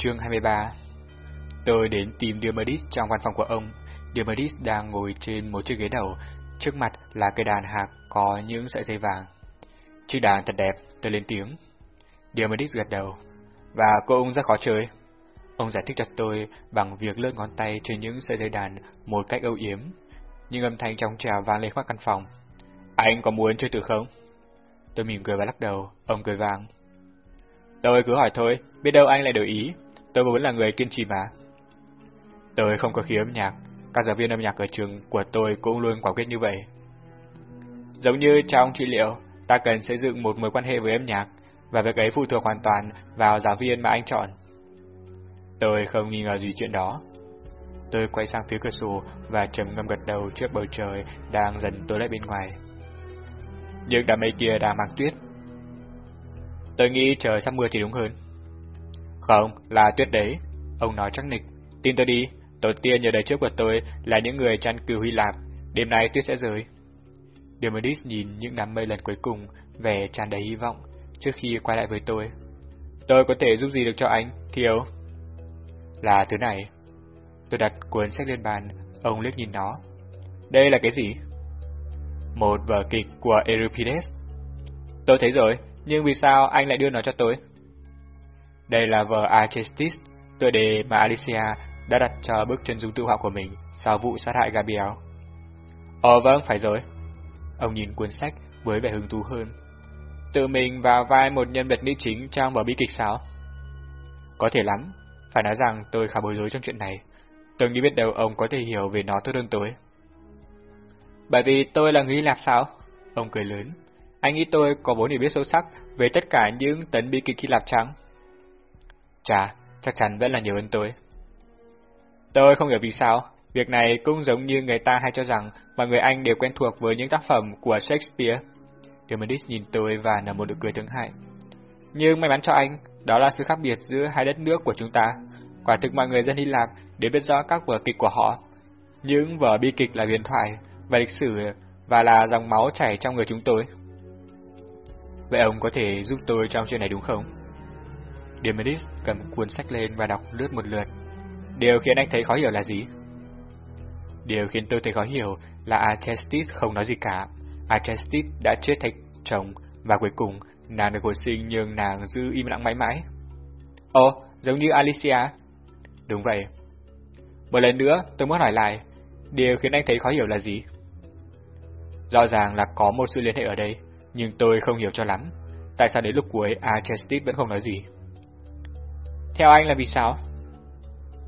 Chương 23 Tôi đến tìm Diomedes trong văn phòng của ông. Diomedes đang ngồi trên một chiếc ghế đầu, trước mặt là cây đàn hạc có những sợi dây vàng. Chiếc đàn thật đẹp, tôi lên tiếng. Diomedes gật đầu. Và cô ông rất khó chơi. Ông giải thích cho tôi bằng việc lướt ngón tay trên những sợi dây đàn một cách âu yếm. Nhưng âm thanh trong trào vang lên khắp căn phòng. Anh có muốn chơi từ không? Tôi mỉm cười và lắc đầu, ông cười vang. Tôi cứ hỏi thôi, biết đâu anh lại đổi ý. Tôi vẫn là người kiên trì mà. Tôi không có khí âm nhạc, các giáo viên âm nhạc ở trường của tôi cũng luôn quả quyết như vậy. Giống như trong trị liệu, ta cần xây dựng một mối quan hệ với âm nhạc, và việc ấy phụ thuộc hoàn toàn vào giáo viên mà anh chọn. Tôi không nghi ngờ gì chuyện đó. Tôi quay sang phía cửa sổ và trầm ngâm gật đầu trước bầu trời đang dần tối lại bên ngoài. Nhưng đám mây kia đang mang tuyết. Tôi nghĩ trời sắp mưa thì đúng hơn. Không, là tuyết đấy. Ông nói chắc nịch. Tin tôi đi, tổ tiên nhờ đời trước của tôi là những người chăn cừu Hy Lạp. Đêm nay tuyết sẽ rơi. Demodis nhìn những đám mây lần cuối cùng, vẻ tràn đầy hy vọng, trước khi quay lại với tôi. Tôi có thể giúp gì được cho anh, thiếu? Là thứ này. Tôi đặt cuốn sách lên bàn, ông liếc nhìn nó. Đây là cái gì? Một vở kịch của Euripides. Tôi thấy rồi, nhưng vì sao anh lại đưa nó cho tôi? Đây là vở Alcestis, tựa đề mà Alicia đã đặt cho bức chân dung tự họa của mình sau vụ sát hại Gabriel. Ờ vâng, phải rồi. Ông nhìn cuốn sách với vẻ hứng thú hơn. Tự mình vào vai một nhân vật nữ chính trong vở bi kịch sao? Có thể lắm. Phải nói rằng tôi khá bối rối trong chuyện này. Tôi nghĩ biết đâu ông có thể hiểu về nó tốt hơn tôi. Bởi vì tôi là người Hy Lạp sao? Ông cười lớn. Anh nghĩ tôi có vốn hiểu biết sâu sắc về tất cả những tấn bi kịch Hy Lạp trắng. Chà, chắc chắn vẫn là nhiều hơn tôi. Tôi không hiểu vì sao, việc này cũng giống như người ta hay cho rằng mọi người Anh đều quen thuộc với những tác phẩm của Shakespeare. Demandis nhìn tôi và nở một nụ cười thương hại. Nhưng may mắn cho anh, đó là sự khác biệt giữa hai đất nước của chúng ta. Quả thực mọi người dân Hy Lạp đều biết rõ các vở kịch của họ. Những vở bi kịch là huyền thoại và lịch sử và là dòng máu chảy trong người chúng tôi. Vậy ông có thể giúp tôi trong chuyện này đúng không? Diomedes cầm cuốn sách lên và đọc lướt một lượt. Điều khiến anh thấy khó hiểu là gì? Điều khiến tôi thấy khó hiểu là Alcestis không nói gì cả. Alcestis đã chết thay chồng và cuối cùng nàng được hồi sinh nhưng nàng giữ im lặng mãi mãi. Ồ, giống như Alicia. Đúng vậy. Một lần nữa, tôi muốn hỏi lại, điều khiến anh thấy khó hiểu là gì? Rõ ràng là có một sự liên hệ ở đây, nhưng tôi không hiểu cho lắm. Tại sao đến lúc cuối Alcestis vẫn không nói gì? Theo anh là vì sao?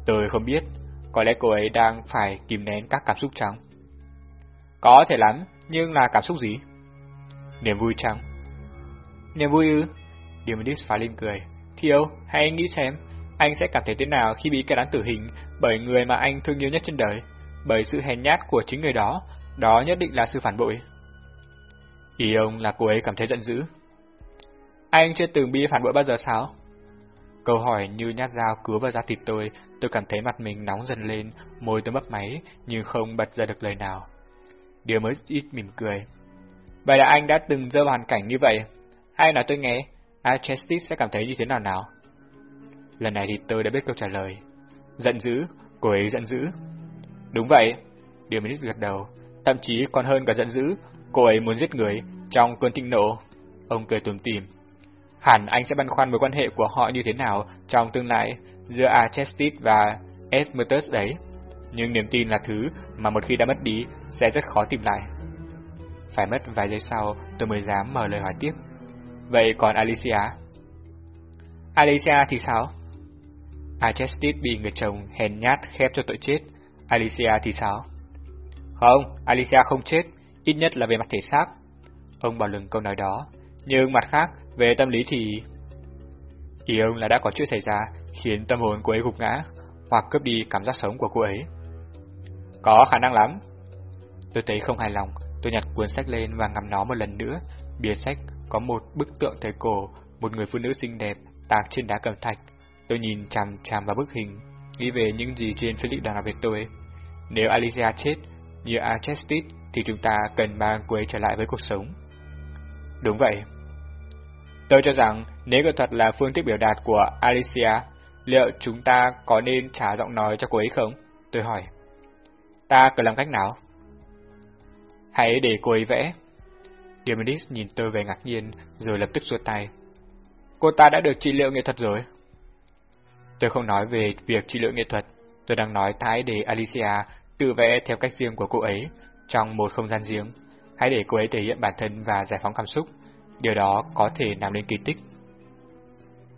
Tôi không biết, có lẽ cô ấy đang phải kìm nén các cảm xúc chăng? Có thể lắm, nhưng là cảm xúc gì? Niềm vui chăng? Niềm vui ư? Diomedes phá lên cười. Thiêu, hãy nghĩ xem, anh sẽ cảm thấy thế nào khi bị kết án tử hình bởi người mà anh thương yêu nhất trên đời, bởi sự hèn nhát của chính người đó, đó nhất định là sự phản bội. Ý ông là cô ấy cảm thấy giận dữ. Anh chưa từng bị phản bội bao giờ sao? Câu hỏi như nhát dao cứa vào da thịt tôi, tôi cảm thấy mặt mình nóng dần lên, môi tôi mấp máy, nhưng không bật ra được lời nào. Điều mới ít mỉm cười. Vậy là anh đã từng rơi vào hoàn cảnh như vậy. Hay nói tôi nghe, Alcestis sẽ cảm thấy như thế nào nào? Lần này thì tôi đã biết câu trả lời. Giận dữ, cô ấy giận dữ. Đúng vậy, Điều mới gật đầu. Thậm chí còn hơn cả giận dữ, cô ấy muốn giết người trong cơn thịnh nộ. Ông cười tùm tìm, Hẳn anh sẽ băn khoăn mối quan hệ của họ như thế nào trong tương lai giữa Alcestis và Esmertus đấy. Nhưng niềm tin là thứ mà một khi đã mất đi sẽ rất khó tìm lại. Phải mất vài giây sau tôi mới dám mở lời hỏi tiếp. Vậy còn Alicia? Alicia thì sao? Alcestis bị người chồng hèn nhát khép cho tội chết. Alicia thì sao? Không, Alicia không chết, ít nhất là về mặt thể xác. Ông bảo lừng câu nói đó. Nhưng mặt khác, về tâm lý thì... Ý ông là đã có chuyện xảy ra khiến tâm hồn cô ấy gục ngã, hoặc cướp đi cảm giác sống của cô ấy. Có khả năng lắm. Tôi thấy không hài lòng, tôi nhặt cuốn sách lên và ngắm nó một lần nữa. Bìa sách có một bức tượng thời cổ, một người phụ nữ xinh đẹp tạc trên đá cẩm thạch. Tôi nhìn chằm chằm vào bức hình, nghĩ về những gì trên Philip đang nói về tôi. Nếu Alicia chết, như Archestis thì chúng ta cần mang cô ấy trở lại với cuộc sống. Đúng vậy. Tôi cho rằng nếu nghệ thuật là phương thức biểu đạt của Alicia, liệu chúng ta có nên trả giọng nói cho cô ấy không? Tôi hỏi. Ta cần làm cách nào? Hãy để cô ấy vẽ. Diomedes nhìn tôi về ngạc nhiên, rồi lập tức xua tay. Cô ta đã được trị liệu nghệ thuật rồi. Tôi không nói về việc trị liệu nghệ thuật, tôi đang nói thái để Alicia tự vẽ theo cách riêng của cô ấy, trong một không gian riêng. Hãy để cô ấy thể hiện bản thân và giải phóng cảm xúc. Điều đó có thể làm nên kỳ tích.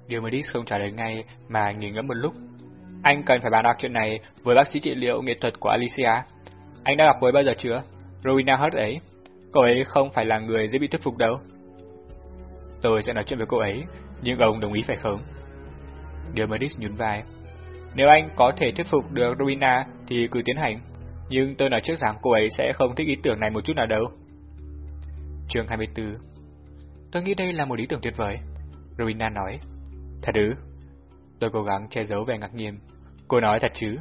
Diomedes không trả lời ngay mà nghỉ ngẫm một lúc. Anh cần phải bàn bạc chuyện này với bác sĩ trị liệu nghệ thuật của Alicia. Anh đã gặp cô ấy bao giờ chưa? Rowena Hurt ấy. Cô ấy không phải là người dễ bị thuyết phục đâu. Tôi sẽ nói chuyện với cô ấy, nhưng ông đồng ý phải không? Diomedes nhún vai. Nếu anh có thể thuyết phục được Rowena thì cứ tiến hành, nhưng tôi nói trước rằng cô ấy sẽ không thích ý tưởng này một chút nào đâu. Chương 24 Tôi nghĩ đây là một ý tưởng tuyệt vời. Rowena nói. Thật ư? Tôi cố gắng che giấu vẻ ngạc nhiên. Cô nói thật chứ?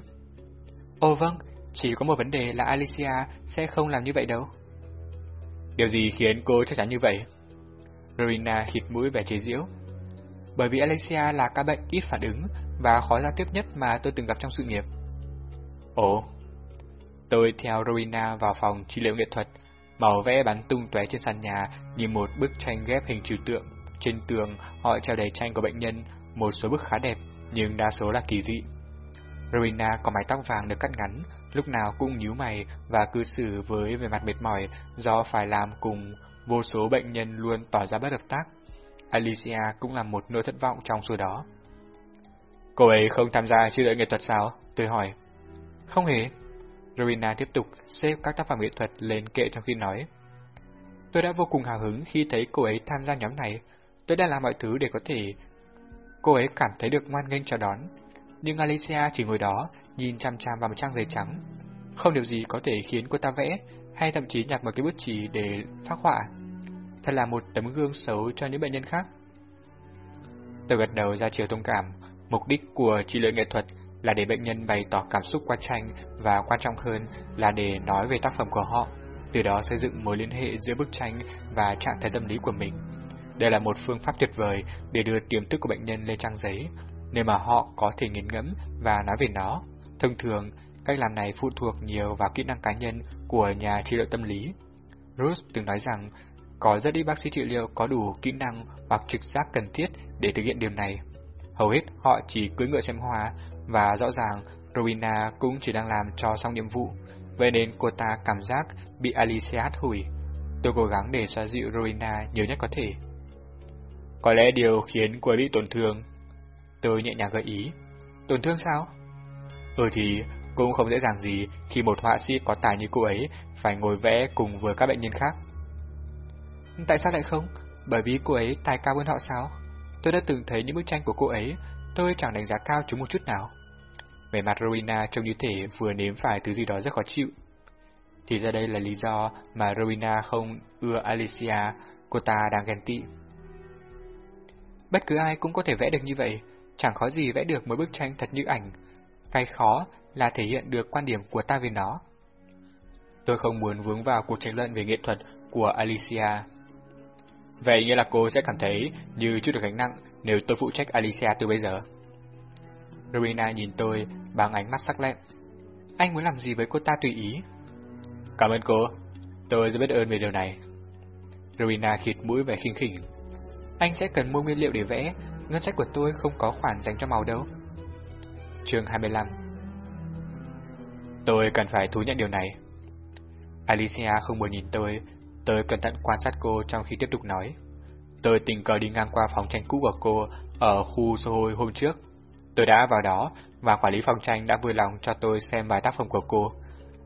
Ồ vâng, chỉ có một vấn đề là Alicia sẽ không làm như vậy đâu. Điều gì khiến cô chắc chắn như vậy? Rowena hít mũi vẻ chế giễu. Bởi vì Alicia là ca bệnh ít phản ứng và khó giao tiếp nhất mà tôi từng gặp trong sự nghiệp. Ồ, tôi theo Rowena vào phòng trị liệu nghệ thuật, màu vẽ bắn tung tóe trên sàn nhà như một bức tranh ghép hình trừu tượng. Trên tường, họ treo đầy tranh của bệnh nhân, một số bức khá đẹp, nhưng đa số là kỳ dị. Rowena có mái tóc vàng được cắt ngắn, lúc nào cũng nhíu mày và cư xử với vẻ mặt mệt mỏi do phải làm cùng vô số bệnh nhân luôn tỏ ra bất hợp tác. Alicia cũng là một nỗi thất vọng trong số đó. Cô ấy không tham gia chương trình nghệ thuật sao? Tôi hỏi. Không hề. Rowena tiếp tục xếp các tác phẩm nghệ thuật lên kệ trong khi nói. Tôi đã vô cùng hào hứng khi thấy cô ấy tham gia nhóm này. Tôi đã làm mọi thứ để có thể cô ấy cảm thấy được ngoan nghênh chào đón. Nhưng Alicia chỉ ngồi đó, nhìn chăm chăm vào một trang giấy trắng. Không điều gì có thể khiến cô ta vẽ, hay thậm chí nhặt một cái bút chì để phác họa. Thật là một tấm gương xấu cho những bệnh nhân khác. Tôi gật đầu ra chiều thông cảm, mục đích của trị liệu nghệ thuật là để bệnh nhân bày tỏ cảm xúc qua tranh và quan trọng hơn là để nói về tác phẩm của họ, từ đó xây dựng mối liên hệ giữa bức tranh và trạng thái tâm lý của mình. Đây là một phương pháp tuyệt vời để đưa tiềm thức của bệnh nhân lên trang giấy, nơi mà họ có thể nghiền ngẫm và nói về nó. Thông thường, cách làm này phụ thuộc nhiều vào kỹ năng cá nhân của nhà trị liệu tâm lý. Bruce từng nói rằng có rất ít bác sĩ trị liệu có đủ kỹ năng hoặc trực giác cần thiết để thực hiện điều này. Hầu hết họ chỉ cưỡi ngựa xem hoa, và rõ ràng Rowena cũng chỉ đang làm cho xong nhiệm vụ, vậy nên cô ta cảm giác bị Alicia hắt hủi. Tôi cố gắng để xoa dịu Rowena nhiều nhất có thể. Có lẽ điều khiến cô ấy bị tổn thương. Tôi nhẹ nhàng gợi ý. Tổn thương sao? Ừ thì cũng không dễ dàng gì khi một họa sĩ có tài như cô ấy phải ngồi vẽ cùng với các bệnh nhân khác. Tại sao lại không? Bởi vì cô ấy tài cao hơn họ sao? Tôi đã từng thấy những bức tranh của cô ấy, tôi chẳng đánh giá cao chúng một chút nào. Vẻ mặt Rowena trông như thể vừa nếm phải thứ gì đó rất khó chịu. Thì ra đây là lý do mà Rowena không ưa Alicia, cô ta đang ghen tị. Bất cứ ai cũng có thể vẽ được như vậy, chẳng khó gì vẽ được một bức tranh thật như ảnh. Cái khó là thể hiện được quan điểm của ta về nó. Tôi không muốn vướng vào cuộc tranh luận về nghệ thuật của Alicia. Vậy nghĩa là cô sẽ cảm thấy như chút được gánh nặng nếu tôi phụ trách Alicia từ bây giờ. Rowena nhìn tôi bằng ánh mắt sắc lẹm. Anh muốn làm gì với cô ta tùy ý. Cảm ơn cô, tôi rất biết ơn về điều này. Rowena khịt mũi vẻ khinh khỉnh. Anh sẽ cần mua nguyên liệu để vẽ, ngân sách của tôi không có khoản dành cho màu đâu. Chương 25 Tôi cần phải thú nhận điều này. Alicia không muốn nhìn tôi, tôi cẩn thận quan sát cô trong khi tiếp tục nói. Tôi tình cờ đi ngang qua phòng tranh cũ của cô ở khu Soho hôm trước. Tôi đã vào đó và quản lý phòng tranh đã vui lòng cho tôi xem vài tác phẩm của cô.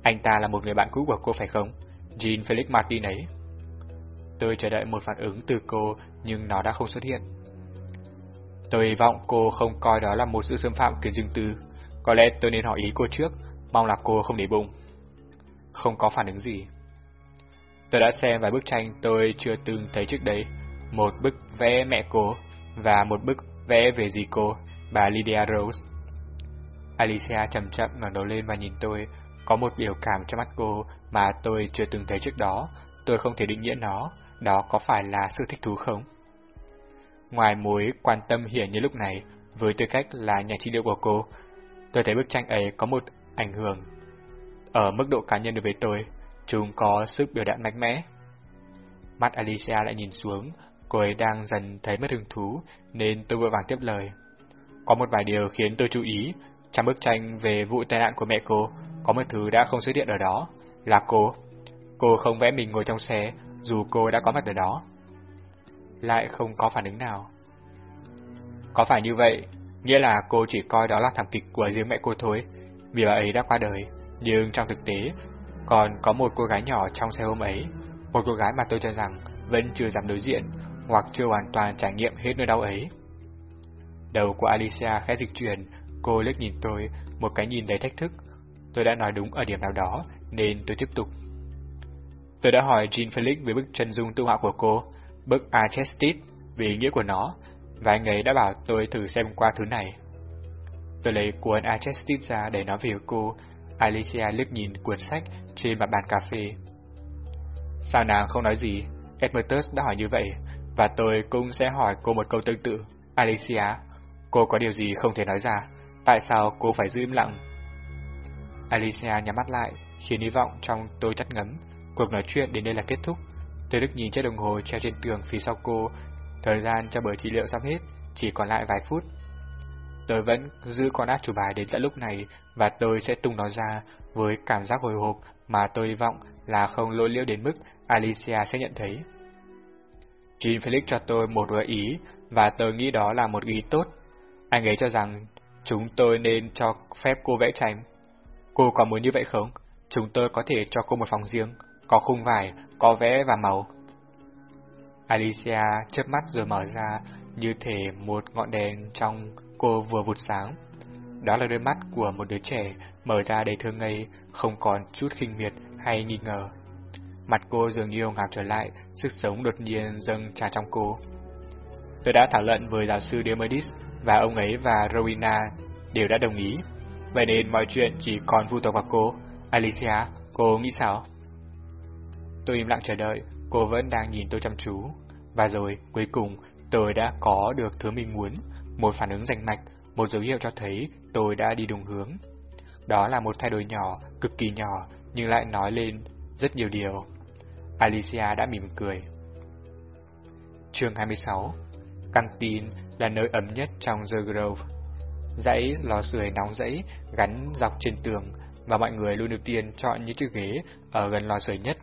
Anh ta là một người bạn cũ của cô phải không? Jean Felix Martin ấy. Tôi chờ đợi một phản ứng từ cô nhưng nó đã không xuất hiện. Tôi hy vọng cô không coi đó là một sự xâm phạm quyền riêng tư. Có lẽ tôi nên hỏi ý cô trước, mong là cô không để bụng. Không có phản ứng gì. Tôi đã xem vài bức tranh tôi chưa từng thấy trước đấy. Một bức vẽ mẹ cô và một bức vẽ về dì cô, bà Lydia Rose. Alicia chậm chậm ngẩng đầu lên và nhìn tôi, có một biểu cảm trong mắt cô mà tôi chưa từng thấy trước đó. Tôi không thể định nghĩa nó, đó có phải là sự thích thú không? Ngoài mối quan tâm hiển như lúc này, với tư cách là nhà trị liệu của cô, tôi thấy bức tranh ấy có một ảnh hưởng. Ở mức độ cá nhân đối với tôi, chúng có sức biểu đạt mạnh mẽ. Mắt Alicia lại nhìn xuống, cô ấy đang dần thấy mất hứng thú, nên tôi vội vàng tiếp lời. Có một vài điều khiến tôi chú ý, trong bức tranh về vụ tai nạn của mẹ cô, có một thứ đã không xuất hiện ở đó, là cô. Cô không vẽ mình ngồi trong xe, dù cô đã có mặt ở đó. Lại không có phản ứng nào. Có phải như vậy, nghĩa là cô chỉ coi đó là thảm kịch của riêng mẹ cô thôi, vì bà ấy đã qua đời, nhưng trong thực tế, còn có một cô gái nhỏ trong xe hôm ấy, một cô gái mà tôi cho rằng vẫn chưa dám đối diện, hoặc chưa hoàn toàn trải nghiệm hết nỗi đau ấy. Đầu của Alicia khẽ dịch chuyển, cô liếc nhìn tôi, một cái nhìn đầy thách thức. Tôi đã nói đúng ở điểm nào đó, nên tôi tiếp tục. Tôi đã hỏi Jean Felix về bức chân dung tự họa của cô, bức Archestit, về ý nghĩa của nó, và anh ấy đã bảo tôi thử xem qua thứ này. Tôi lấy cuốn Archestit ra để nói về cô, Alicia liếc nhìn cuốn sách trên mặt bàn cà phê. Sao nàng không nói gì? Edmertus đã hỏi như vậy, và tôi cũng sẽ hỏi cô một câu tương tự. Alicia, cô có điều gì không thể nói ra? Tại sao cô phải giữ im lặng? Alicia nhắm mắt lại, khiến hy vọng trong tôi chắt ngấm. Cuộc nói chuyện đến đây là kết thúc. Tôi đức nhìn chiếc đồng hồ treo trên tường phía sau cô. Thời gian cho buổi trị liệu sắp hết, chỉ còn lại vài phút. Tôi vẫn giữ con át chủ bài đến tận lúc này và tôi sẽ tung nó ra với cảm giác hồi hộp mà tôi hy vọng là không lỗi liễu đến mức Alicia sẽ nhận thấy. Jean Felix cho tôi một gợi ý và tôi nghĩ đó là một ý tốt. Anh ấy cho rằng chúng tôi nên cho phép cô vẽ tranh. Cô có muốn như vậy không? Chúng tôi có thể cho cô một phòng riêng, có khung vải, có vẽ và màu. Alicia chớp mắt rồi mở ra như thể một ngọn đèn trong cô vừa vụt sáng. Đó là đôi mắt của một đứa trẻ mở ra đầy thương ngây, không còn chút khinh miệt hay nghi ngờ. Mặt cô dường như ngạc trở lại, sức sống đột nhiên dâng tràn trong cô. Tôi đã thảo luận với giáo sư Diomedes và ông ấy và Rowena đều đã đồng ý. Vậy nên mọi chuyện chỉ còn phụ thuộc vào cô. Alicia, cô nghĩ sao? Tôi im lặng chờ đợi, cô vẫn đang nhìn tôi chăm chú. Và rồi, cuối cùng, tôi đã có được thứ mình muốn, một phản ứng rành mạch, một dấu hiệu cho thấy tôi đã đi đúng hướng. Đó là một thay đổi nhỏ, cực kỳ nhỏ, nhưng lại nói lên rất nhiều điều. Alicia đã mỉm cười. Chương 26 Căng tin là nơi ấm nhất trong The Grove. Dãy lò sưởi nóng dãy gắn dọc trên tường và mọi người luôn ưu tiên chọn những chiếc ghế ở gần lò sưởi nhất.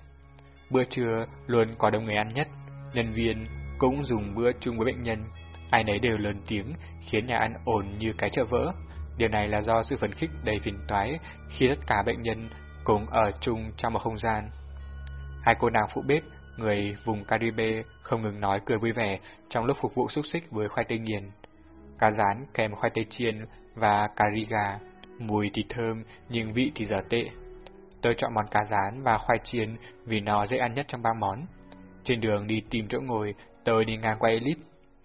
Bữa trưa luôn có đông người ăn nhất, nhân viên cũng dùng bữa chung với bệnh nhân, ai nấy đều lớn tiếng khiến nhà ăn ồn như cái chợ vỡ. Điều này là do sự phấn khích đầy phiền toái khi tất cả bệnh nhân cùng ở chung trong một không gian. Hai cô nàng phụ bếp, người vùng Caribe không ngừng nói cười vui vẻ trong lúc phục vụ xúc xích với khoai tây nghiền. Cá rán kèm khoai tây chiên và cà ri gà, mùi thì thơm nhưng vị thì dở tệ. Tôi chọn món cá rán và khoai chiên vì nó dễ ăn nhất trong ba món. Trên đường đi tìm chỗ ngồi, tôi đi ngang qua Elite,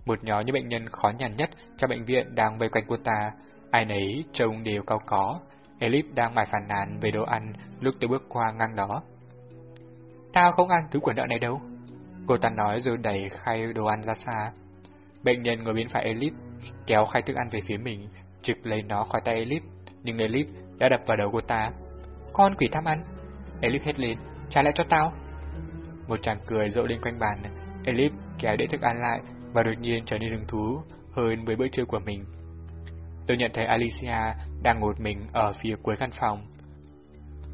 một nhóm những bệnh nhân khó nhằn nhất trong bệnh viện đang vây quanh cô ta. Ai nấy trông đều cao có. Elip đang mải phản nàn về đồ ăn lúc tôi bước qua ngang đó. Tao không ăn thứ quần nợ này đâu. Cô ta nói rồi đẩy khay đồ ăn ra xa. Bệnh nhân ngồi bên phải Elip kéo khay thức ăn về phía mình, trực lấy nó khỏi tay Elip, nhưng Elip đã đập vào đầu cô ta. Con quỷ tham ăn! Elip hét lên, trả lại cho tao! Một chàng cười rộ lên quanh bàn, Elip kéo đĩa thức ăn lại và đột nhiên trở nên hứng thú hơn với bữa trưa của mình. Tôi nhận thấy Alicia đang ngồi mình ở phía cuối căn phòng.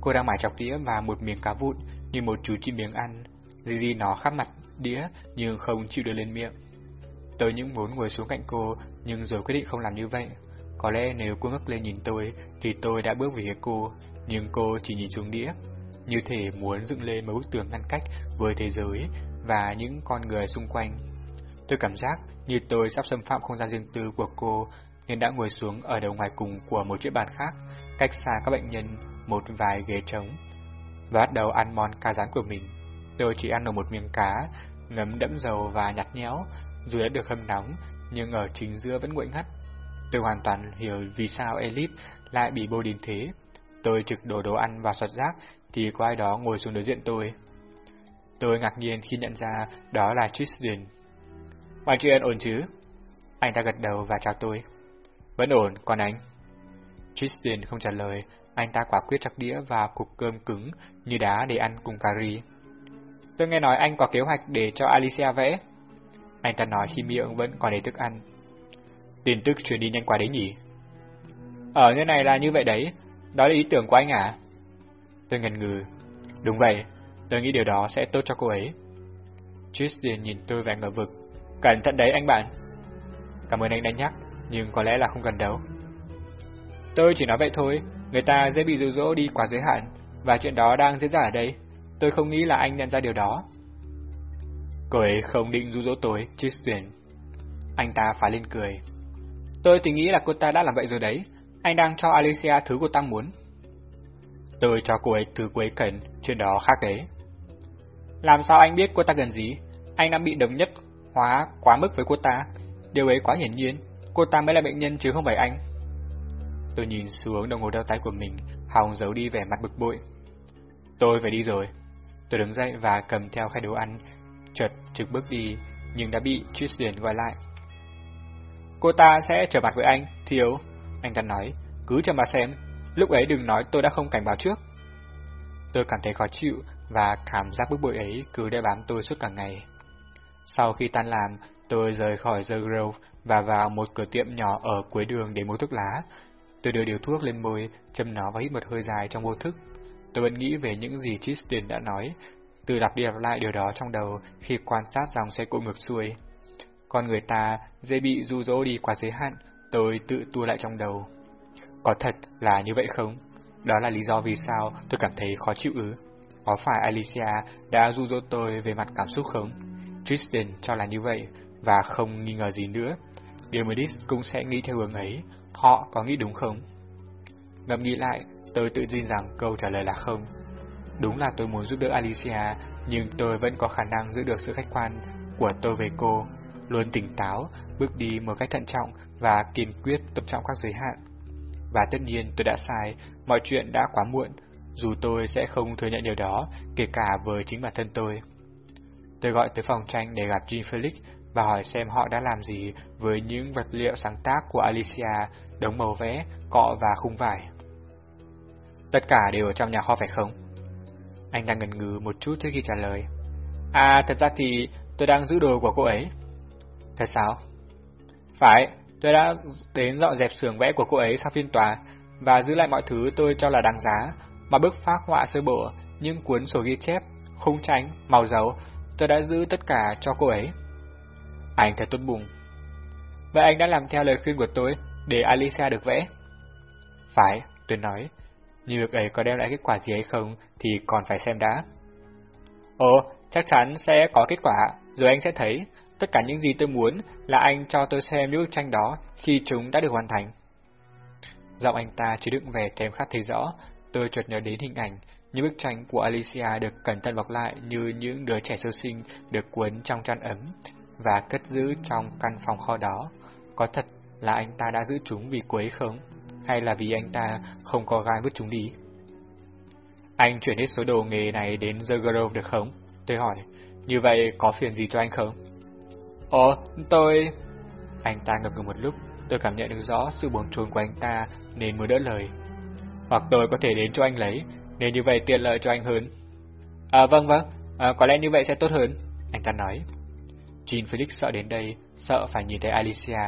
Cô đang mải chọc đĩa và một miếng cá vụn như một chú chim miếng ăn. Gigi nó khắp mặt đĩa nhưng không chịu đưa lên miệng. Tôi những muốn ngồi xuống cạnh cô nhưng rồi quyết định không làm như vậy. Có lẽ nếu cô ngước lên nhìn tôi thì tôi đã bước về phía cô, nhưng cô chỉ nhìn xuống đĩa, như thể muốn dựng lên một bức tường ngăn cách với thế giới và những con người xung quanh. Tôi cảm giác như tôi sắp xâm phạm không gian riêng tư của cô nên đã ngồi xuống ở đầu ngoài cùng của một chiếc bàn khác, cách xa các bệnh nhân một vài ghế trống, và bắt đầu ăn món cá rán của mình. Tôi chỉ ăn được một miếng cá, ngấm đẫm dầu và nhạt nhẽo, dù đã được hâm nóng, nhưng ở chính giữa vẫn nguội ngắt. Tôi hoàn toàn hiểu vì sao Elip lại bị bô đến thế. Tôi trực đổ đồ ăn vào sọt rác, thì có ai đó ngồi xuống đối diện tôi. Tôi ngạc nhiên khi nhận ra đó là Tristan. Mọi chuyện ổn chứ? Anh ta gật đầu và chào tôi. Vẫn ổn, còn anh? Tristan không trả lời, anh ta quả quyết chắc đĩa và cục cơm cứng như đá để ăn cùng cà ri. Tôi nghe nói anh có kế hoạch để cho Alicia vẽ. Anh ta nói khi miệng vẫn còn đầy thức ăn. Tin tức truyền đi nhanh quá đấy nhỉ? Ở nơi này là như vậy đấy, đó là ý tưởng của anh à? Tôi ngần ngừ. Đúng vậy, tôi nghĩ điều đó sẽ tốt cho cô ấy. Tristan nhìn tôi vẻ ngờ vực. Cẩn thận đấy anh bạn. Cảm ơn anh đã nhắc, nhưng có lẽ là không cần đâu. Tôi chỉ nói vậy thôi, người ta dễ bị dụ dỗ đi quá giới hạn, và chuyện đó đang diễn ra ở đây. Tôi không nghĩ là anh nhận ra điều đó. Cô ấy không định dụ dỗ tôi, Tristan. Anh ta phá lên cười. Tôi thì nghĩ là cô ta đã làm vậy rồi đấy. Anh đang cho Alicia thứ cô ta muốn. Tôi cho cô ấy thứ cô ấy cần, chuyện đó khác đấy. Làm sao anh biết cô ta cần gì? Anh đang bị đồng nhất hóa quá mức với cô ta. Điều ấy quá hiển nhiên. Cô ta mới là bệnh nhân chứ không phải anh. Tôi nhìn xuống đồng hồ đeo tay của mình, hòng giấu đi vẻ mặt bực bội. Tôi phải đi rồi. Tôi đứng dậy và cầm theo khay đồ ăn, chợt trực bước đi, nhưng đã bị Tristan gọi lại. Cô ta sẽ trở mặt với anh, thiếu. Anh ta nói, cứ cho mà xem, lúc ấy đừng nói tôi đã không cảnh báo trước. Tôi cảm thấy khó chịu và cảm giác bức bội ấy cứ đeo bám tôi suốt cả ngày. Sau khi tan làm, tôi rời khỏi The Grove và vào một cửa tiệm nhỏ ở cuối đường để mua thuốc lá. Tôi đưa điều thuốc lên môi, châm nó và hít một hơi dài trong vô thức. Tôi vẫn nghĩ về những gì Tristan đã nói, từ lặp đi lặp lại điều đó trong đầu khi quan sát dòng xe cộ ngược xuôi. Con người ta dễ bị du dỗ đi quá giới hạn, tôi tự tua lại trong đầu. Có thật là như vậy không? Đó là lý do vì sao tôi cảm thấy khó chịu ứ. Có phải Alicia đã du dỗ tôi về mặt cảm xúc không? Tristan cho là như vậy, và không nghi ngờ gì nữa. Diomedes cũng sẽ nghĩ theo hướng ấy, họ có nghĩ đúng không? Ngẫm nghĩ lại, tôi tự tin rằng câu trả lời là không. Đúng là tôi muốn giúp đỡ Alicia, nhưng tôi vẫn có khả năng giữ được sự khách quan của tôi về cô, luôn tỉnh táo, bước đi một cách thận trọng và kiên quyết tôn trọng các giới hạn. Và tất nhiên tôi đã sai, mọi chuyện đã quá muộn, dù tôi sẽ không thừa nhận điều đó, kể cả với chính bản thân tôi. Tôi gọi tới phòng tranh để gặp Jean Felix và hỏi xem họ đã làm gì với những vật liệu sáng tác của Alicia, đống màu vẽ, cọ và khung vải. Tất cả đều ở trong nhà kho phải không? Anh đang ngần ngừ một chút trước khi trả lời. À, thật ra thì tôi đang giữ đồ của cô ấy. Thật sao? Phải, tôi đã đến dọn dẹp xưởng vẽ của cô ấy sau phiên tòa và giữ lại mọi thứ tôi cho là đáng giá, mà bức phác họa sơ bộ, những cuốn sổ ghi chép, khung tranh, màu dấu, tôi đã giữ tất cả cho cô ấy. Anh thật tốt bụng. Vậy anh đã làm theo lời khuyên của tôi để Alicia được vẽ? Phải, tôi nói. Nhưng việc ấy có đem lại kết quả gì hay không thì còn phải xem đã. Ồ, chắc chắn sẽ có kết quả, rồi anh sẽ thấy. Tất cả những gì tôi muốn là anh cho tôi xem những bức tranh đó khi chúng đã được hoàn thành. Giọng anh ta chứa đựng vẻ kém khát thấy rõ, tôi chợt nhớ đến hình ảnh, những bức tranh của Alicia được cẩn thận bọc lại như những đứa trẻ sơ sinh được cuốn trong chăn ấm và cất giữ trong căn phòng kho đó. Có thật là anh ta đã giữ chúng vì quấy không? Hay là vì anh ta không có gai vứt chúng đi? Anh chuyển hết số đồ nghề này đến The Grove được không? Tôi hỏi, như vậy có phiền gì cho anh không? Ồ, tôi... Anh ta ngập ngừng một lúc, tôi cảm nhận được rõ sự bồn chồn của anh ta nên mới đỡ lời. Hoặc tôi có thể đến cho anh lấy, nên như vậy tiện lợi cho anh hơn. À vâng vâng, à, có lẽ như vậy sẽ tốt hơn, anh ta nói. Jean Felix sợ đến đây, sợ phải nhìn thấy Alicia.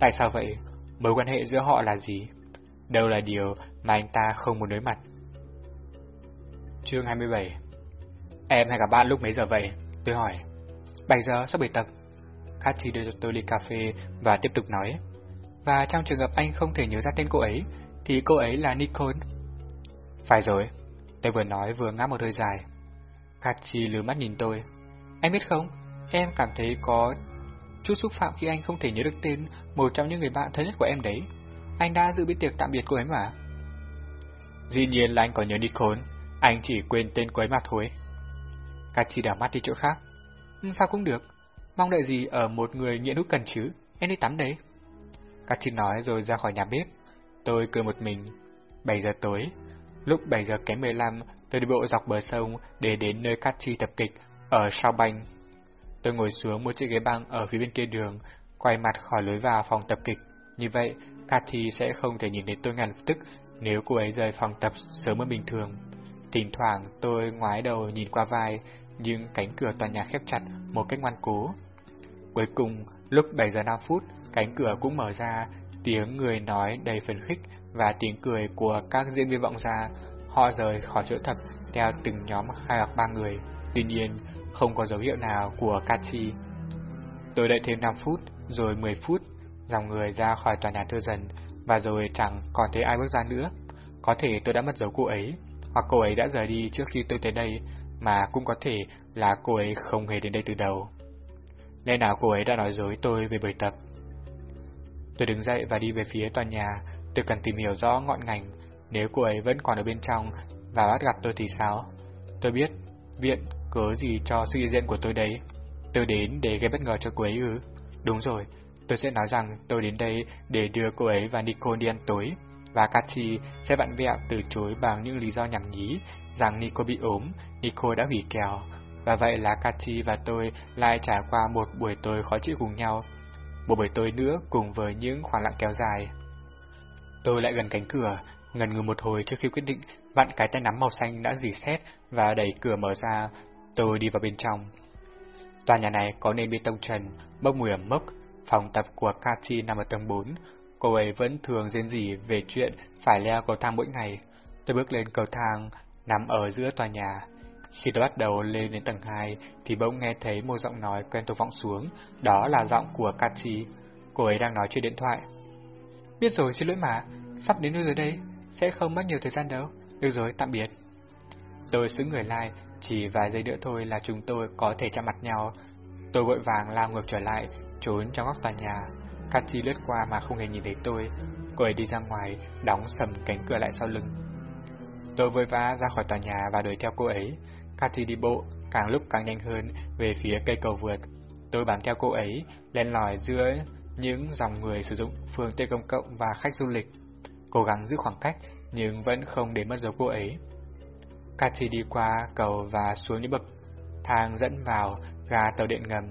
Tại sao vậy? Mối quan hệ giữa họ là gì? Đâu là điều mà anh ta không muốn đối mặt? Chương 27 Em hay gặp bạn lúc mấy giờ vậy? Tôi hỏi. 7 giờ, sắp buổi tập. Cathy đưa cho tôi ly cà phê và tiếp tục nói. Và trong trường hợp anh không thể nhớ ra tên cô ấy, thì cô ấy là Nicole. Phải rồi, tôi vừa nói vừa ngáp một hơi dài. Kachi lứa mắt nhìn tôi. Anh biết không, em cảm thấy có chút xúc phạm khi anh không thể nhớ được tên một trong những người bạn thân nhất của em đấy. Anh đã dự bữa tiệc tạm biệt cô ấy mà. Dĩ nhiên là anh có nhớ Nicole, anh chỉ quên tên cô ấy mà thôi. Kachi đảo mắt đi chỗ khác. Ừ, sao cũng được, mong đợi gì ở một người nghiện hút cần chứ, em đi tắm đấy. Kachi nói rồi ra khỏi nhà bếp. Tôi cười một mình. 7 giờ tối. Lúc 7 giờ kém 15, tôi đi bộ dọc bờ sông để đến nơi Cathy tập kịch ở Sao Banh. Tôi ngồi xuống một chiếc ghế băng ở phía bên kia đường, quay mặt khỏi lối vào phòng tập kịch. Như vậy, Cathy sẽ không thể nhìn thấy tôi ngay lập tức nếu cô ấy rời phòng tập sớm hơn bình thường. Thỉnh thoảng tôi ngoái đầu nhìn qua vai, nhưng cánh cửa tòa nhà khép chặt một cách ngoan cố. Cuối cùng, lúc 7 giờ 5 phút, cánh cửa cũng mở ra, tiếng người nói đầy phấn khích và tiếng cười của các diễn viên vọng ra. Họ rời khỏi chỗ tập theo từng nhóm hai hoặc ba người. Tuy nhiên, không có dấu hiệu nào của Cathy. Tôi đợi thêm 5 phút, rồi 10 phút, dòng người ra khỏi tòa nhà thưa dần, và rồi chẳng còn thấy ai bước ra nữa. Có thể tôi đã mất dấu cô ấy, hoặc cô ấy đã rời đi trước khi tôi tới đây, mà cũng có thể là cô ấy không hề đến đây từ đầu. Lẽ nào cô ấy đã nói dối tôi về buổi tập? Tôi đứng dậy và đi về phía tòa nhà, tôi cần tìm hiểu rõ ngọn ngành, nếu cô ấy vẫn còn ở bên trong và bắt gặp tôi thì sao? Tôi biết, viện cớ gì cho sự hiện diện của tôi đấy. Tôi đến để gây bất ngờ cho cô ấy ư? Đúng rồi, tôi sẽ nói rằng tôi đến đây để đưa cô ấy và Nicole đi ăn tối, và Cathy sẽ vặn vẹo từ chối bằng những lý do nhảm nhí rằng Nico bị ốm, Nicole đã hủy kèo, và vậy là Cathy và tôi lại trải qua một buổi tối khó chịu cùng nhau. Một buổi tối nữa cùng với những khoảng lặng kéo dài. Tôi lại gần cánh cửa, ngần ngừ một hồi trước khi quyết định vặn cái tay nắm màu xanh đã dì xét và đẩy cửa mở ra, tôi đi vào bên trong. Tòa nhà này có nền bê tông trần, bốc mùi ẩm mốc, phòng tập của Cathy nằm ở tầng 4, cô ấy vẫn thường rên rỉ về chuyện phải leo cầu thang mỗi ngày. Tôi bước lên cầu thang, nằm ở giữa tòa nhà. Khi tôi bắt đầu lên đến tầng 2 thì bỗng nghe thấy một giọng nói quen thuộc vọng xuống, đó là giọng của Cathy. Cô ấy đang nói chuyện điện thoại. Biết rồi, xin lỗi mà, sắp đến nơi rồi đây, sẽ không mất nhiều thời gian đâu. Được rồi, tạm biệt. Tôi xứng người lại, chỉ vài giây nữa thôi là chúng tôi có thể chạm mặt nhau. Tôi vội vàng lao ngược trở lại, trốn trong góc tòa nhà. Cathy lướt qua mà không hề nhìn thấy tôi. Cô ấy đi ra ngoài, đóng sầm cánh cửa lại sau lưng. Tôi vội vã ra khỏi tòa nhà và đuổi theo cô ấy. Cathy đi bộ, càng lúc càng nhanh hơn về phía cây cầu vượt. Tôi bám theo cô ấy, lên lỏi giữa những dòng người sử dụng phương tiện công cộng và khách du lịch. Cố gắng giữ khoảng cách, nhưng vẫn không để mất dấu cô ấy. Cathy đi qua cầu và xuống những bậc thang dẫn vào ga tàu điện ngầm.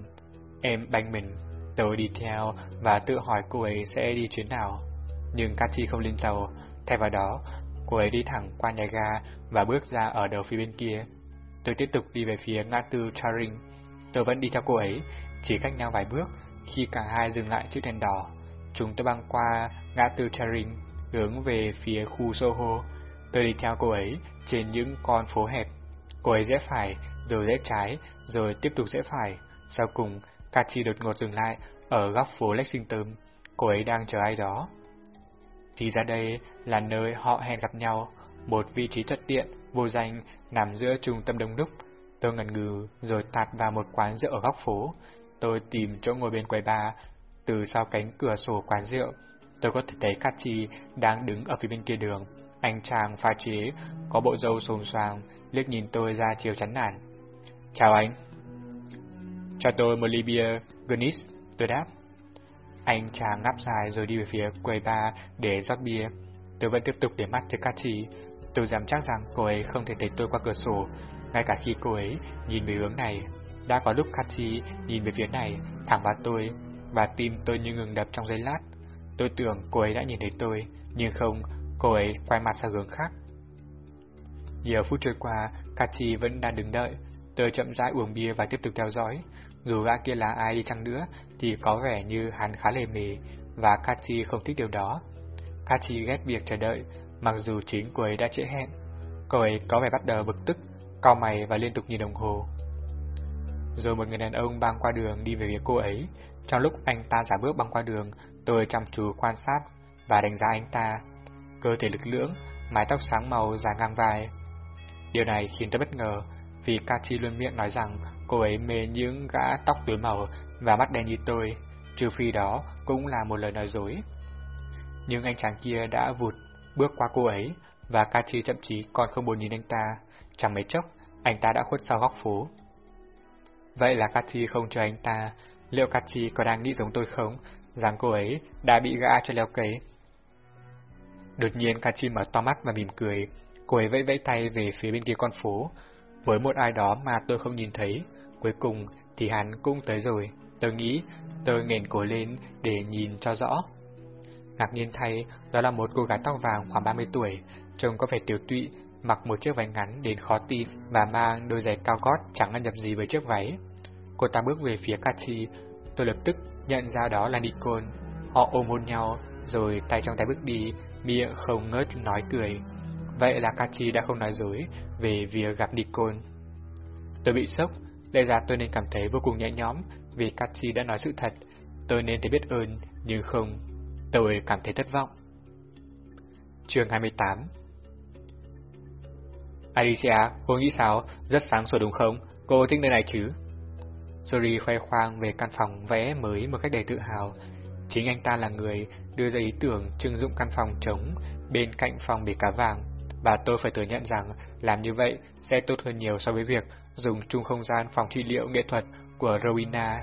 Em banh mình, tôi đi theo và tự hỏi cô ấy sẽ đi chuyến nào. Nhưng Cathy không lên tàu, thay vào đó, cô ấy đi thẳng qua nhà ga và bước ra ở đầu phía bên kia. Tôi tiếp tục đi về phía ngã tư Charing. Tôi vẫn đi theo cô ấy, chỉ cách nhau vài bước khi cả hai dừng lại trước đèn đỏ. Chúng tôi băng qua ngã tư Charing, hướng về phía khu Soho. Tôi đi theo cô ấy trên những con phố hẹp. Cô ấy rẽ phải, rồi rẽ trái, rồi tiếp tục rẽ phải. Sau cùng, Cathy đột ngột dừng lại ở góc phố Lexington. Cô ấy đang chờ ai đó. Thì ra đây là nơi họ hẹn gặp nhau, một vị trí thuận tiện, vô danh, nằm giữa trung tâm đông đúc. Tôi ngần ngừ rồi tạt vào một quán rượu ở góc phố. Tôi tìm chỗ ngồi bên quầy bar, từ sau cánh cửa sổ quán rượu. Tôi có thể thấy Kachi đang đứng ở phía bên kia đường. Anh chàng pha chế, có bộ râu xồm xoàng, liếc nhìn tôi ra chiều chắn nản. Chào anh. Cho tôi một ly bia Guinness, tôi đáp. Anh chàng ngáp dài rồi đi về phía quầy bar để rót bia. Tôi vẫn tiếp tục để mắt tới Kachi. Tôi dám chắc rằng cô ấy không thể thấy tôi qua cửa sổ, ngay cả khi cô ấy nhìn về hướng này. Đã có lúc Kachi nhìn về phía này, thẳng vào tôi, và tim tôi như ngừng đập trong giây lát. Tôi tưởng cô ấy đã nhìn thấy tôi, nhưng không, cô ấy quay mặt sang hướng khác. Nhiều phút trôi qua, Cathy vẫn đang đứng đợi. Tôi chậm rãi uống bia và tiếp tục theo dõi. Dù gã kia là ai đi chăng nữa, thì có vẻ như hắn khá lề mề, và Cathy không thích điều đó. Cathy ghét việc chờ đợi, mặc dù chính cô ấy đã trễ hẹn. Cô ấy có vẻ bắt đầu bực tức, cau mày và liên tục nhìn đồng hồ. Rồi một người đàn ông băng qua đường đi về phía cô ấy. Trong lúc anh ta giả bước băng qua đường, tôi chăm chú quan sát và đánh giá anh ta. Cơ thể lực lưỡng, mái tóc sáng màu dài ngang vai. Điều này khiến tôi bất ngờ, vì Cathy luôn miệng nói rằng cô ấy mê những gã tóc tối màu và mắt đen như tôi, trừ phi đó cũng là một lời nói dối. Nhưng anh chàng kia đã vụt bước qua cô ấy, và Cathy thậm chí còn không buồn nhìn anh ta. Chẳng mấy chốc, anh ta đã khuất sau góc phố. Vậy là Cathy không cho anh ta, liệu Cathy có đang nghĩ giống tôi không, rằng cô ấy đã bị gã cho leo cây? Đột nhiên Cathy mở to mắt và mỉm cười, cô ấy vẫy vẫy tay về phía bên kia con phố, với một ai đó mà tôi không nhìn thấy. Cuối cùng thì hắn cũng tới rồi, tôi nghĩ tôi nghển cổ lên để nhìn cho rõ. Ngạc nhiên thay, đó là một cô gái tóc vàng khoảng 30 tuổi, trông có vẻ tiểu tụy, mặc một chiếc váy ngắn đến khó tin và mang đôi giày cao gót chẳng ăn nhập gì với chiếc váy. Cô ta bước về phía Cathy, tôi lập tức nhận ra đó là Nicole. Họ ôm hôn nhau, rồi tay trong tay bước đi, miệng không ngớt nói cười. Vậy là Cathy đã không nói dối về việc gặp Nicole. Tôi bị sốc, lẽ ra tôi nên cảm thấy vô cùng nhẹ nhõm vì Cathy đã nói sự thật. Tôi nên thấy biết ơn, nhưng không. Tôi cảm thấy thất vọng. Chương 28 Alicia, cô nghĩ sao? Rất sáng sủa đúng không? Cô thích nơi này chứ? Sori khoe khoang về căn phòng vẽ mới một cách đầy tự hào. Chính anh ta là người đưa ra ý tưởng trưng dụng căn phòng trống bên cạnh phòng bể cá vàng, và tôi phải thừa nhận rằng làm như vậy sẽ tốt hơn nhiều so với việc dùng chung không gian phòng trị liệu nghệ thuật của Rowena.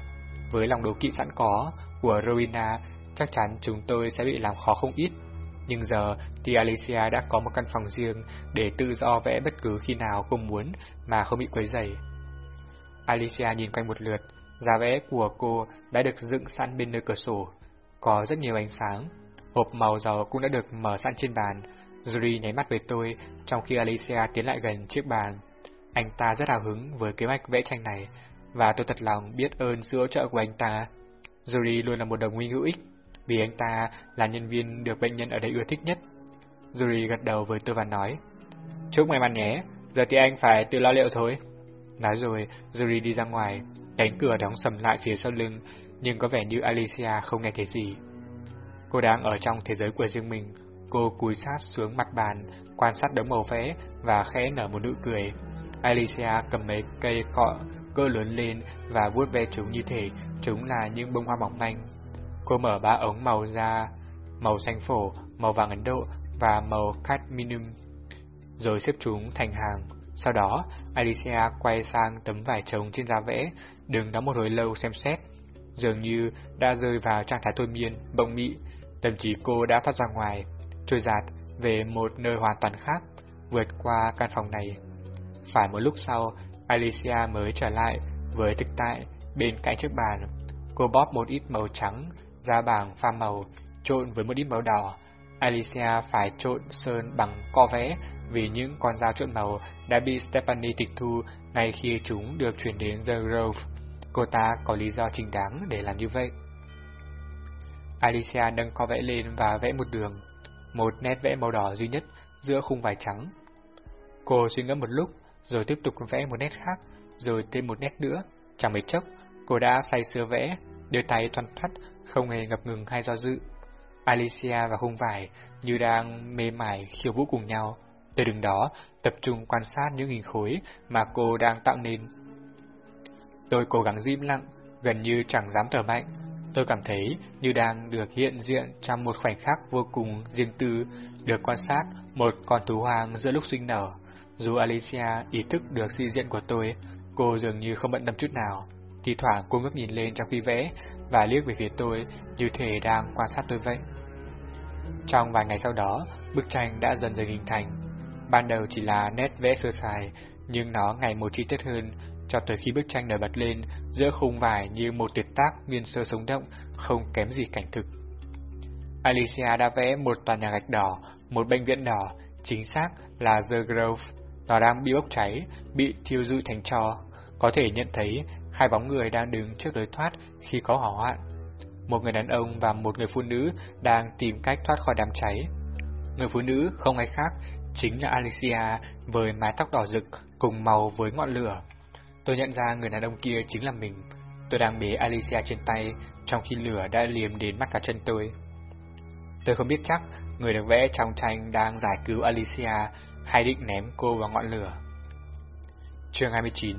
Với lòng đố kỵ sẵn có của Rowena, chắc chắn chúng tôi sẽ bị làm khó không ít. Nhưng giờ thì Alicia đã có một căn phòng riêng để tự do vẽ bất cứ khi nào cô muốn mà không bị quấy rầy. Alicia nhìn quanh một lượt, giá vẽ của cô đã được dựng sẵn bên nơi cửa sổ. Có rất nhiều ánh sáng. Hộp màu dầu cũng đã được mở sẵn trên bàn. Yuri nháy mắt với tôi trong khi Alicia tiến lại gần chiếc bàn. Anh ta rất hào hứng với kế hoạch vẽ tranh này, và tôi thật lòng biết ơn sự hỗ trợ của anh ta. Yuri luôn là một đồng minh hữu ích, vì anh ta là nhân viên được bệnh nhân ở đây ưa thích nhất. Yuri gật đầu với tôi và nói, Chúc may mắn nhé, giờ thì anh phải tự lo liệu thôi. Nói rồi, Yuri đi ra ngoài, cánh cửa đóng sầm lại phía sau lưng, nhưng có vẻ như Alicia không nghe thấy gì. Cô đang ở trong thế giới của riêng mình, cô cúi sát xuống mặt bàn, quan sát đống màu vẽ và khẽ nở một nụ cười. Alicia cầm mấy cây cọ cơ lớn lên và vuốt ve chúng như thể chúng là những bông hoa mỏng manh. Cô mở ba ống màu ra, màu xanh phổ, màu vàng Ấn Độ và màu cadmium, rồi xếp chúng thành hàng. Sau đó, Alicia quay sang tấm vải trống trên da vẽ, đứng đó một hồi lâu xem xét. Dường như đã rơi vào trạng thái thôi miên, bỗng mị, thậm chí cô đã thoát ra ngoài, trôi giạt về một nơi hoàn toàn khác, vượt qua căn phòng này. Phải một lúc sau, Alicia mới trở lại với thực tại bên cạnh chiếc bàn. Cô bóp một ít màu trắng ra bảng pha màu, trộn với một ít màu đỏ. Alicia phải trộn sơn bằng co vẽ vì những con dao trộn màu đã bị Stephanie tịch thu ngay khi chúng được chuyển đến The Grove. Cô ta có lý do chính đáng để làm như vậy. Alicia nâng co vẽ lên và vẽ một đường, một nét vẽ màu đỏ duy nhất giữa khung vải trắng. Cô suy ngẫm một lúc, rồi tiếp tục vẽ một nét khác, rồi thêm một nét nữa. Chẳng mấy chốc, cô đã say sưa vẽ, đưa tay thoăn thoắt, không hề ngập ngừng hay do dự. Alicia và khung vải như đang mê mải khiêu vũ cùng nhau. Tôi đứng đó, tập trung quan sát những hình khối mà cô đang tạo nên. Tôi cố gắng im lặng, gần như chẳng dám thở mạnh. Tôi cảm thấy như đang được hiện diện trong một khoảnh khắc vô cùng riêng tư, được quan sát một con thú hoang giữa lúc sinh nở. Dù Alicia ý thức được suy diện của tôi, cô dường như không bận tâm chút nào. Thì thoảng cô ngước nhìn lên trong khi vẽ và liếc về phía tôi như thể đang quan sát tôi vậy. Trong vài ngày sau đó, bức tranh đã dần dần hình thành. Ban đầu chỉ là nét vẽ sơ sài, nhưng nó ngày một chi tiết hơn, cho tới khi bức tranh nổi bật lên giữa khung vải như một tuyệt tác nguyên sơ sống động, không kém gì cảnh thực. Alicia đã vẽ một tòa nhà gạch đỏ, một bệnh viện đỏ, chính xác là The Grove. Nó đang bị bốc cháy, bị thiêu rụi thành tro. Có thể nhận thấy hai bóng người đang đứng trước lối thoát khi có hỏa hoạn. Một người đàn ông và một người phụ nữ đang tìm cách thoát khỏi đám cháy. Người phụ nữ không ai khác, chính là Alicia với mái tóc đỏ rực cùng màu với ngọn lửa. Tôi nhận ra người đàn ông kia chính là mình. Tôi đang bế Alicia trên tay, trong khi lửa đã liềm đến mắt cả chân tôi. Tôi không biết chắc người được vẽ trong tranh đang giải cứu Alicia hay định ném cô vào ngọn lửa. Chương 29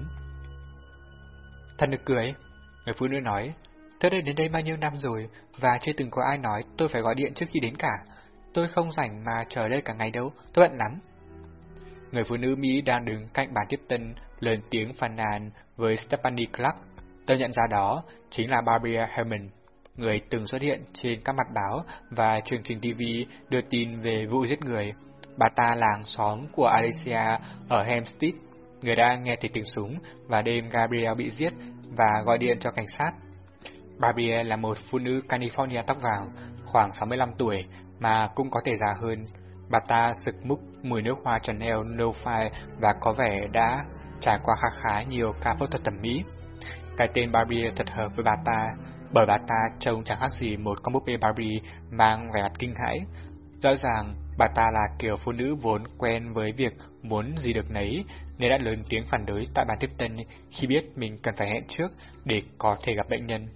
Thật được cười, người phụ nữ nói, tôi đã đến đây bao nhiêu năm rồi và chưa từng có ai nói tôi phải gọi điện trước khi đến cả. Tôi không rảnh mà chờ đây cả ngày đâu, tôi bận lắm. Người phụ nữ Mỹ đang đứng cạnh bàn tiếp tân, lên tiếng phàn nàn với Stephanie Clark. Tôi nhận ra đó chính là Barbara Herman, người từng xuất hiện trên các mặt báo và chương trình TV đưa tin về vụ giết người. Bà ta làng xóm của Alicia ở Hempstead, người đã nghe thấy tiếng súng và đêm Gabriel bị giết và gọi điện cho cảnh sát. Barbie là một phụ nữ California tóc vàng, khoảng 65 tuổi, mà cũng có thể già hơn. Bà ta sực múc mùi nước hoa Chanel No Fire và có vẻ đã trải qua khá khá nhiều ca phẫu thuật thẩm mỹ. Cái tên Barbie thật hợp với bà ta, bởi bà ta trông chẳng khác gì một con búp bê Barbie mang vẻ mặt kinh hãi. Rõ ràng, bà ta là kiểu phụ nữ vốn quen với việc muốn gì được nấy, nên đã lớn tiếng phản đối tại bàn tiếp tân khi biết mình cần phải hẹn trước để có thể gặp bệnh nhân.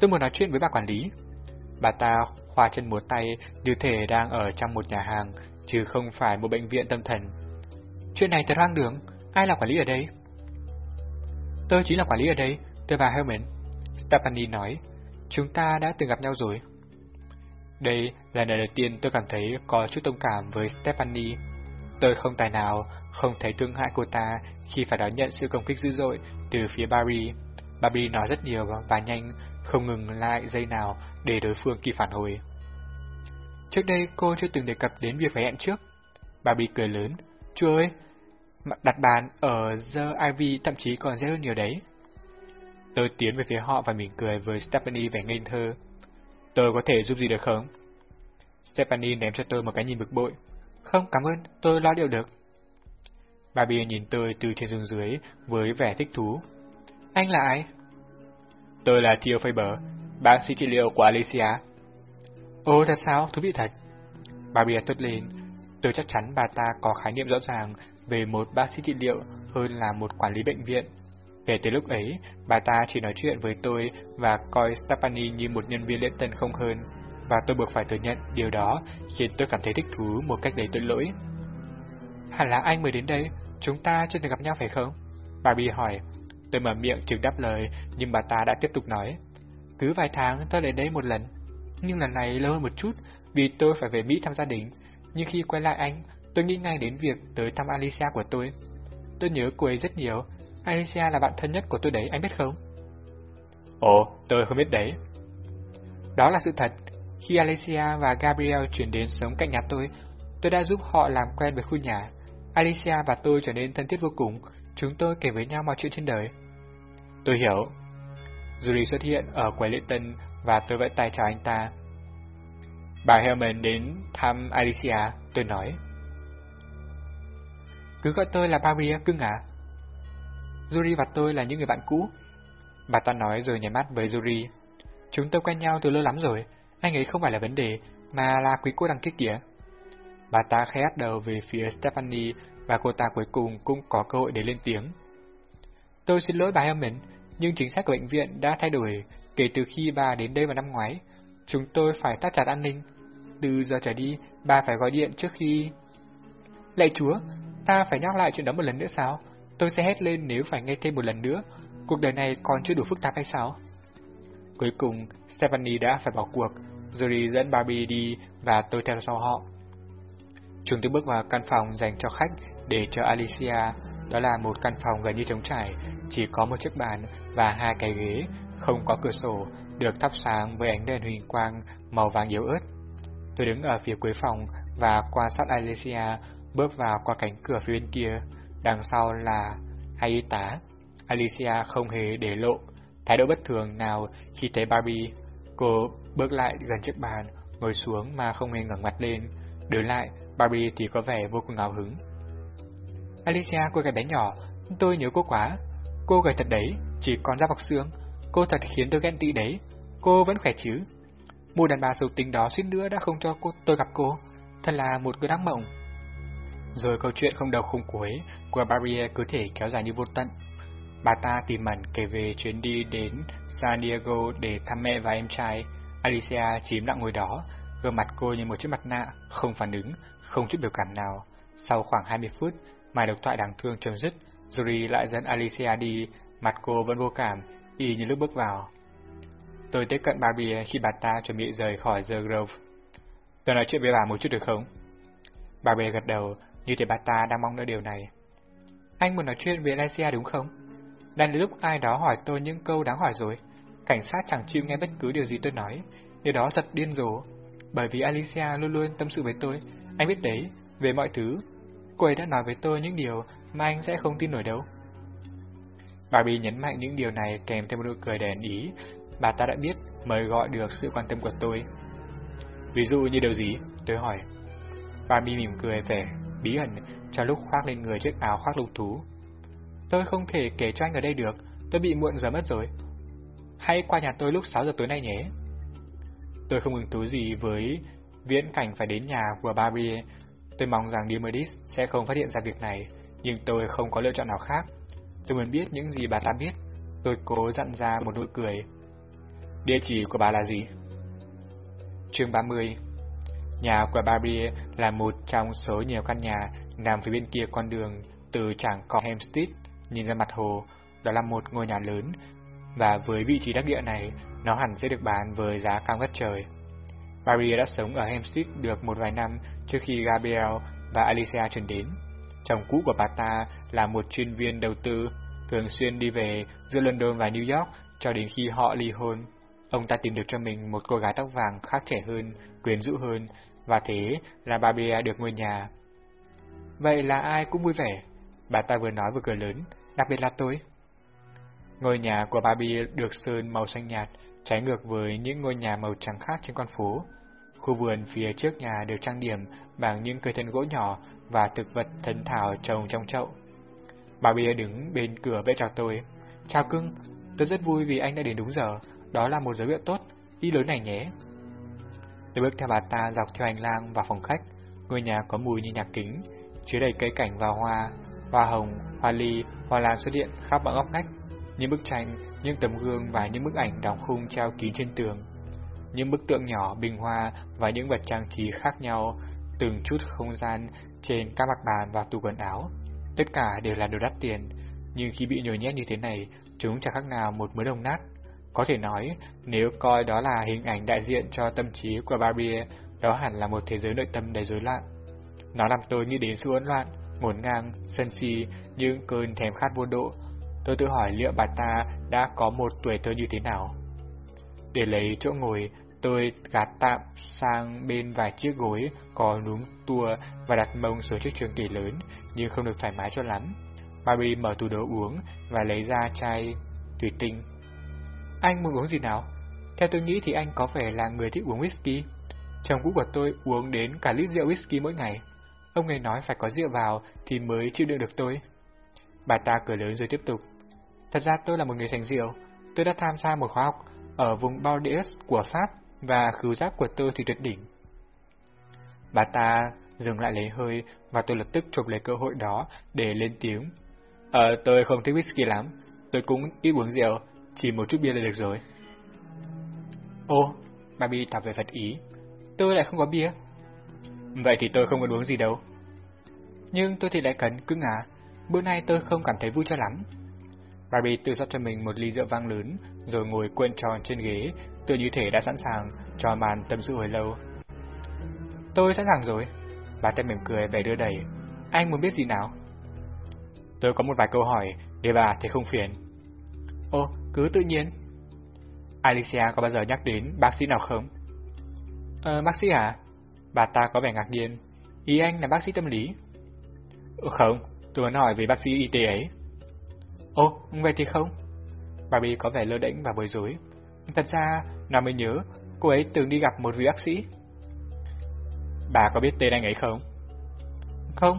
Tôi muốn nói chuyện với bà quản lý. Bà ta khoa chân múa tay như thể đang ở trong một nhà hàng, chứ không phải một bệnh viện tâm thần. Chuyện này thật hoang đường, ai là quản lý ở đây? Tôi chính là quản lý ở đây, tôi và Herman. Stephanie nói, chúng ta đã từng gặp nhau rồi. Đây là lần đầu tiên tôi cảm thấy có chút thông cảm với Stephanie. Tôi không tài nào không thấy thương hại cô ta khi phải đón nhận sự công kích dữ dội từ phía Barry. Barry nói rất nhiều và nhanh, không ngừng lại giây nào để đối phương kịp phản hồi. Trước đây cô chưa từng đề cập đến việc phải hẹn trước. Bà bị cười lớn. Chú ơi, đặt bàn ở The Ivy thậm chí còn dễ hơn nhiều đấy. Tôi tiến về phía họ và mỉm cười với Stephanie vẻ ngây thơ. Tôi có thể giúp gì được không? Stephanie ném cho tôi một cái nhìn bực bội. Không, cảm ơn, tôi lo liệu được. Bà Barbie nhìn tôi từ trên xuống dưới với vẻ thích thú. Anh là ai? Tôi là Theo Faber, bác sĩ trị liệu của Alicia. Ồ, thật sao? Thú vị thật. Barbie tốt lên. Tôi chắc chắn bà ta có khái niệm rõ ràng về một bác sĩ trị liệu hơn là một quản lý bệnh viện. Kể từ lúc ấy, bà ta chỉ nói chuyện với tôi và coi Stephanie như một nhân viên lễ tân không hơn, và tôi buộc phải thừa nhận điều đó khiến tôi cảm thấy thích thú một cách đầy tội lỗi. Hẳn là anh mới đến đây, chúng ta chưa từng gặp nhau phải không? Barbie hỏi. Tôi mở miệng chừng đáp lời, nhưng bà ta đã tiếp tục nói. Cứ vài tháng tôi đến đây một lần, nhưng lần này lâu hơn một chút vì tôi phải về Mỹ thăm gia đình. Nhưng khi quay lại anh, tôi nghĩ ngay đến việc tới thăm Alicia của tôi. Tôi nhớ cô ấy rất nhiều, Alicia là bạn thân nhất của tôi đấy, anh biết không? Ồ, tôi không biết đấy. Đó là sự thật. Khi Alicia và Gabriel chuyển đến sống cạnh nhà tôi, tôi đã giúp họ làm quen với khu nhà. Alicia và tôi trở nên thân thiết vô cùng, chúng tôi kể với nhau mọi chuyện trên đời. Tôi hiểu. Julie xuất hiện ở quầy lễ tân và tôi vẫy tay chào anh ta. Bà Hellman đến thăm Alicia, tôi nói. Cứ gọi tôi là Barbie cưng à? Yuri và tôi là những người bạn cũ. Bà ta nói rồi nhảy mắt với Yuri. Chúng tôi quen nhau từ lâu lắm rồi, anh ấy không phải là vấn đề, mà là quý cô đằng kia kìa. Bà ta khẽ đầu về phía Stephanie và cô ta cuối cùng cũng có cơ hội để lên tiếng. Tôi xin lỗi bà Hellman, nhưng chính sách của bệnh viện đã thay đổi kể từ khi bà đến đây vào năm ngoái. Chúng tôi phải tắt chặt an ninh. Từ giờ trở đi, bà phải gọi điện trước khi... Lạy chúa, ta phải nhắc lại chuyện đó một lần nữa sao? Tôi sẽ hét lên nếu phải nghe thêm một lần nữa. Cuộc đời này còn chưa đủ phức tạp hay sao? Cuối cùng, Stephanie đã phải bỏ cuộc. Jory dẫn Barbie đi và tôi theo sau họ. Chúng tôi bước vào căn phòng dành cho khách để chờ Alicia. Đó là một căn phòng gần như trống trải, chỉ có một chiếc bàn và hai cái ghế, không có cửa sổ, được thắp sáng với ánh đèn huỳnh quang màu vàng yếu ớt. Tôi đứng ở phía cuối phòng và quan sát Alicia bước vào qua cánh cửa phía bên kia, đằng sau là hai y tá. Alicia không hề để lộ thái độ bất thường nào khi thấy Barbie. Cô bước lại gần chiếc bàn, ngồi xuống mà không hề ngẩng mặt lên. Đối lại, Barbie thì có vẻ vô cùng ngào hứng. Alicia, cô gái bé nhỏ, tôi nhớ cô quá. Cô gầy thật đấy, chỉ còn da bọc xương. Cô thật khiến tôi ghen tị đấy. Cô vẫn khỏe chứ? Mùa đàn bà sầu tính đó suýt nữa đã không cho cô tôi gặp cô. Thật là một cơn ác mộng. Rồi câu chuyện không đầu không cuối của Barrier cứ thể kéo dài như vô tận. Bà ta tìm mẩn kể về chuyến đi đến San Diego để thăm mẹ và em trai. Alicia chìm lặng ngồi đó, gương mặt cô như một chiếc mặt nạ, không phản ứng, không chút biểu cảm nào. Sau khoảng 20 phút, mài độc thoại đáng thương chấm dứt, Yuri lại dẫn Alicia đi, mặt cô vẫn vô cảm, y như lúc bước vào. Tôi tiếp cận Barbie khi bà ta chuẩn bị rời khỏi The Grove. Tôi nói chuyện với bà một chút được không? Barbie gật đầu, như thể bà ta đang mong đợi điều này. Anh muốn nói chuyện với Alicia đúng không? Đang đến lúc ai đó hỏi tôi những câu đáng hỏi rồi. Cảnh sát chẳng chịu nghe bất cứ điều gì tôi nói. Điều đó thật điên rồ. Bởi vì Alicia luôn luôn tâm sự với tôi. Anh biết đấy, về mọi thứ. Cô ấy đã nói với tôi những điều mà anh sẽ không tin nổi đâu. Barbie nhấn mạnh những điều này kèm theo một nụ cười đèn ý. Bà ta đã biết mới gọi được sự quan tâm của tôi. Ví dụ như điều gì? Tôi hỏi. Barbie mỉm cười vẻ, bí ẩn, cho lúc khoác lên người chiếc áo khoác lục thú. Tôi không thể kể cho anh ở đây được, tôi bị muộn giờ mất rồi. Hãy qua nhà tôi lúc 6 giờ tối nay nhé. Tôi không hứng thú gì với viễn cảnh phải đến nhà của Barbie. Tôi mong rằng Demodis sẽ không phát hiện ra việc này, nhưng tôi không có lựa chọn nào khác. Tôi muốn biết những gì bà ta biết. Tôi cố dặn ra một nụ cười. Địa chỉ của bà là gì? Chương 30 Nhà của Barbie là một trong số nhiều căn nhà nằm phía bên kia con đường từ trảng cỏ Hempstead nhìn ra mặt hồ. Đó là một ngôi nhà lớn, và với vị trí đắc địa này, nó hẳn sẽ được bán với giá cao ngất trời. Barbie đã sống ở Hempstead được một vài năm trước khi Gabriel và Alicia chuyển đến. Chồng cũ của bà ta là một chuyên viên đầu tư, thường xuyên đi về giữa London và New York cho đến khi họ ly hôn. Ông ta tìm được cho mình một cô gái tóc vàng khác trẻ hơn, quyến rũ hơn, và thế là Barbara được ngôi nhà. Vậy là ai cũng vui vẻ. Bà ta vừa nói vừa cười lớn, đặc biệt là tôi. Ngôi nhà của Barbie được sơn màu xanh nhạt, trái ngược với những ngôi nhà màu trắng khác trên con phố. Khu vườn phía trước nhà được trang điểm bằng những cây thân gỗ nhỏ và thực vật thân thảo trồng trong chậu. Bà bia đứng bên cửa vẫy chào tôi. Chào cưng, tôi rất vui vì anh đã đến đúng giờ, đó là một dấu hiệu tốt, đi lối này nhé. Tôi bước theo bà ta dọc theo hành lang vào phòng khách, ngôi nhà có mùi như nhạc kính, chứa đầy cây cảnh và hoa, hoa hồng, hoa ly, hoa lan xuất hiện khắp mọi góc ngách, những bức tranh, những tấm gương và những bức ảnh đóng khung treo kín trên tường. Những bức tượng nhỏ, bình hoa và những vật trang trí khác nhau, từng chút không gian trên các mặt bàn và tủ quần áo. Tất cả đều là đồ đắt tiền, nhưng khi bị nhồi nhét như thế này, chúng chẳng khác nào một mớ đồng nát. Có thể nói, nếu coi đó là hình ảnh đại diện cho tâm trí của Barbie, đó hẳn là một thế giới nội tâm đầy rối loạn. Nó làm tôi nghĩ đến sự hỗn loạn, ngổn ngang, sân si, những cơn thèm khát vô độ. Tôi tự hỏi liệu bà ta đã có một tuổi thơ như thế nào. Để lấy chỗ ngồi, tôi gạt tạm sang bên vài chiếc gối có núm tua và đặt mông xuống chiếc trường kỳ lớn, nhưng không được thoải mái cho lắm. Barbie mở tủ đồ uống và lấy ra chai thủy tinh. Anh muốn uống gì nào? Theo tôi nghĩ thì anh có vẻ là người thích uống whisky. Chồng cũ của tôi uống đến cả lít rượu whisky mỗi ngày. Ông ấy nói phải có rượu vào thì mới chịu đựng được tôi. Bà ta cười lớn rồi tiếp tục. Thật ra tôi là một người sành rượu. Tôi đã tham gia một khóa học ở vùng Bordeaux của Pháp và khứu giác của tôi thì tuyệt đỉnh. Bà ta dừng lại lấy hơi và tôi lập tức chụp lấy cơ hội đó để lên tiếng. Ờ, tôi không thích whisky lắm. Tôi cũng ít uống rượu, chỉ một chút bia là được rồi. Ô, Barbie tỏ về phật ý. Tôi lại không có bia. Vậy thì tôi không có uống gì đâu. Nhưng tôi thì lại cần cưng à. Bữa nay tôi không cảm thấy vui cho lắm. Barbie tự rót cho mình một ly rượu vang lớn, rồi ngồi cuộn tròn trên ghế, tự như thể đã sẵn sàng cho màn tâm sự hồi lâu. Tôi sẵn sàng rồi. Bà ta mỉm cười về đưa đẩy. Anh muốn biết gì nào? Tôi có một vài câu hỏi, để bà thấy không phiền. ô cứ tự nhiên. Alicia có bao giờ nhắc đến bác sĩ nào không? Ờ, bác sĩ à? Bà ta có vẻ ngạc nhiên. Ý anh là bác sĩ tâm lý? Ừ, không, tôi muốn hỏi về bác sĩ y tế ấy. ô vậy thì không. Barbie có vẻ lơ đễnh và bối rối. Thật ra, nào mới nhớ, cô ấy từng đi gặp một vị bác sĩ. Bà có biết tên anh ấy không? Không,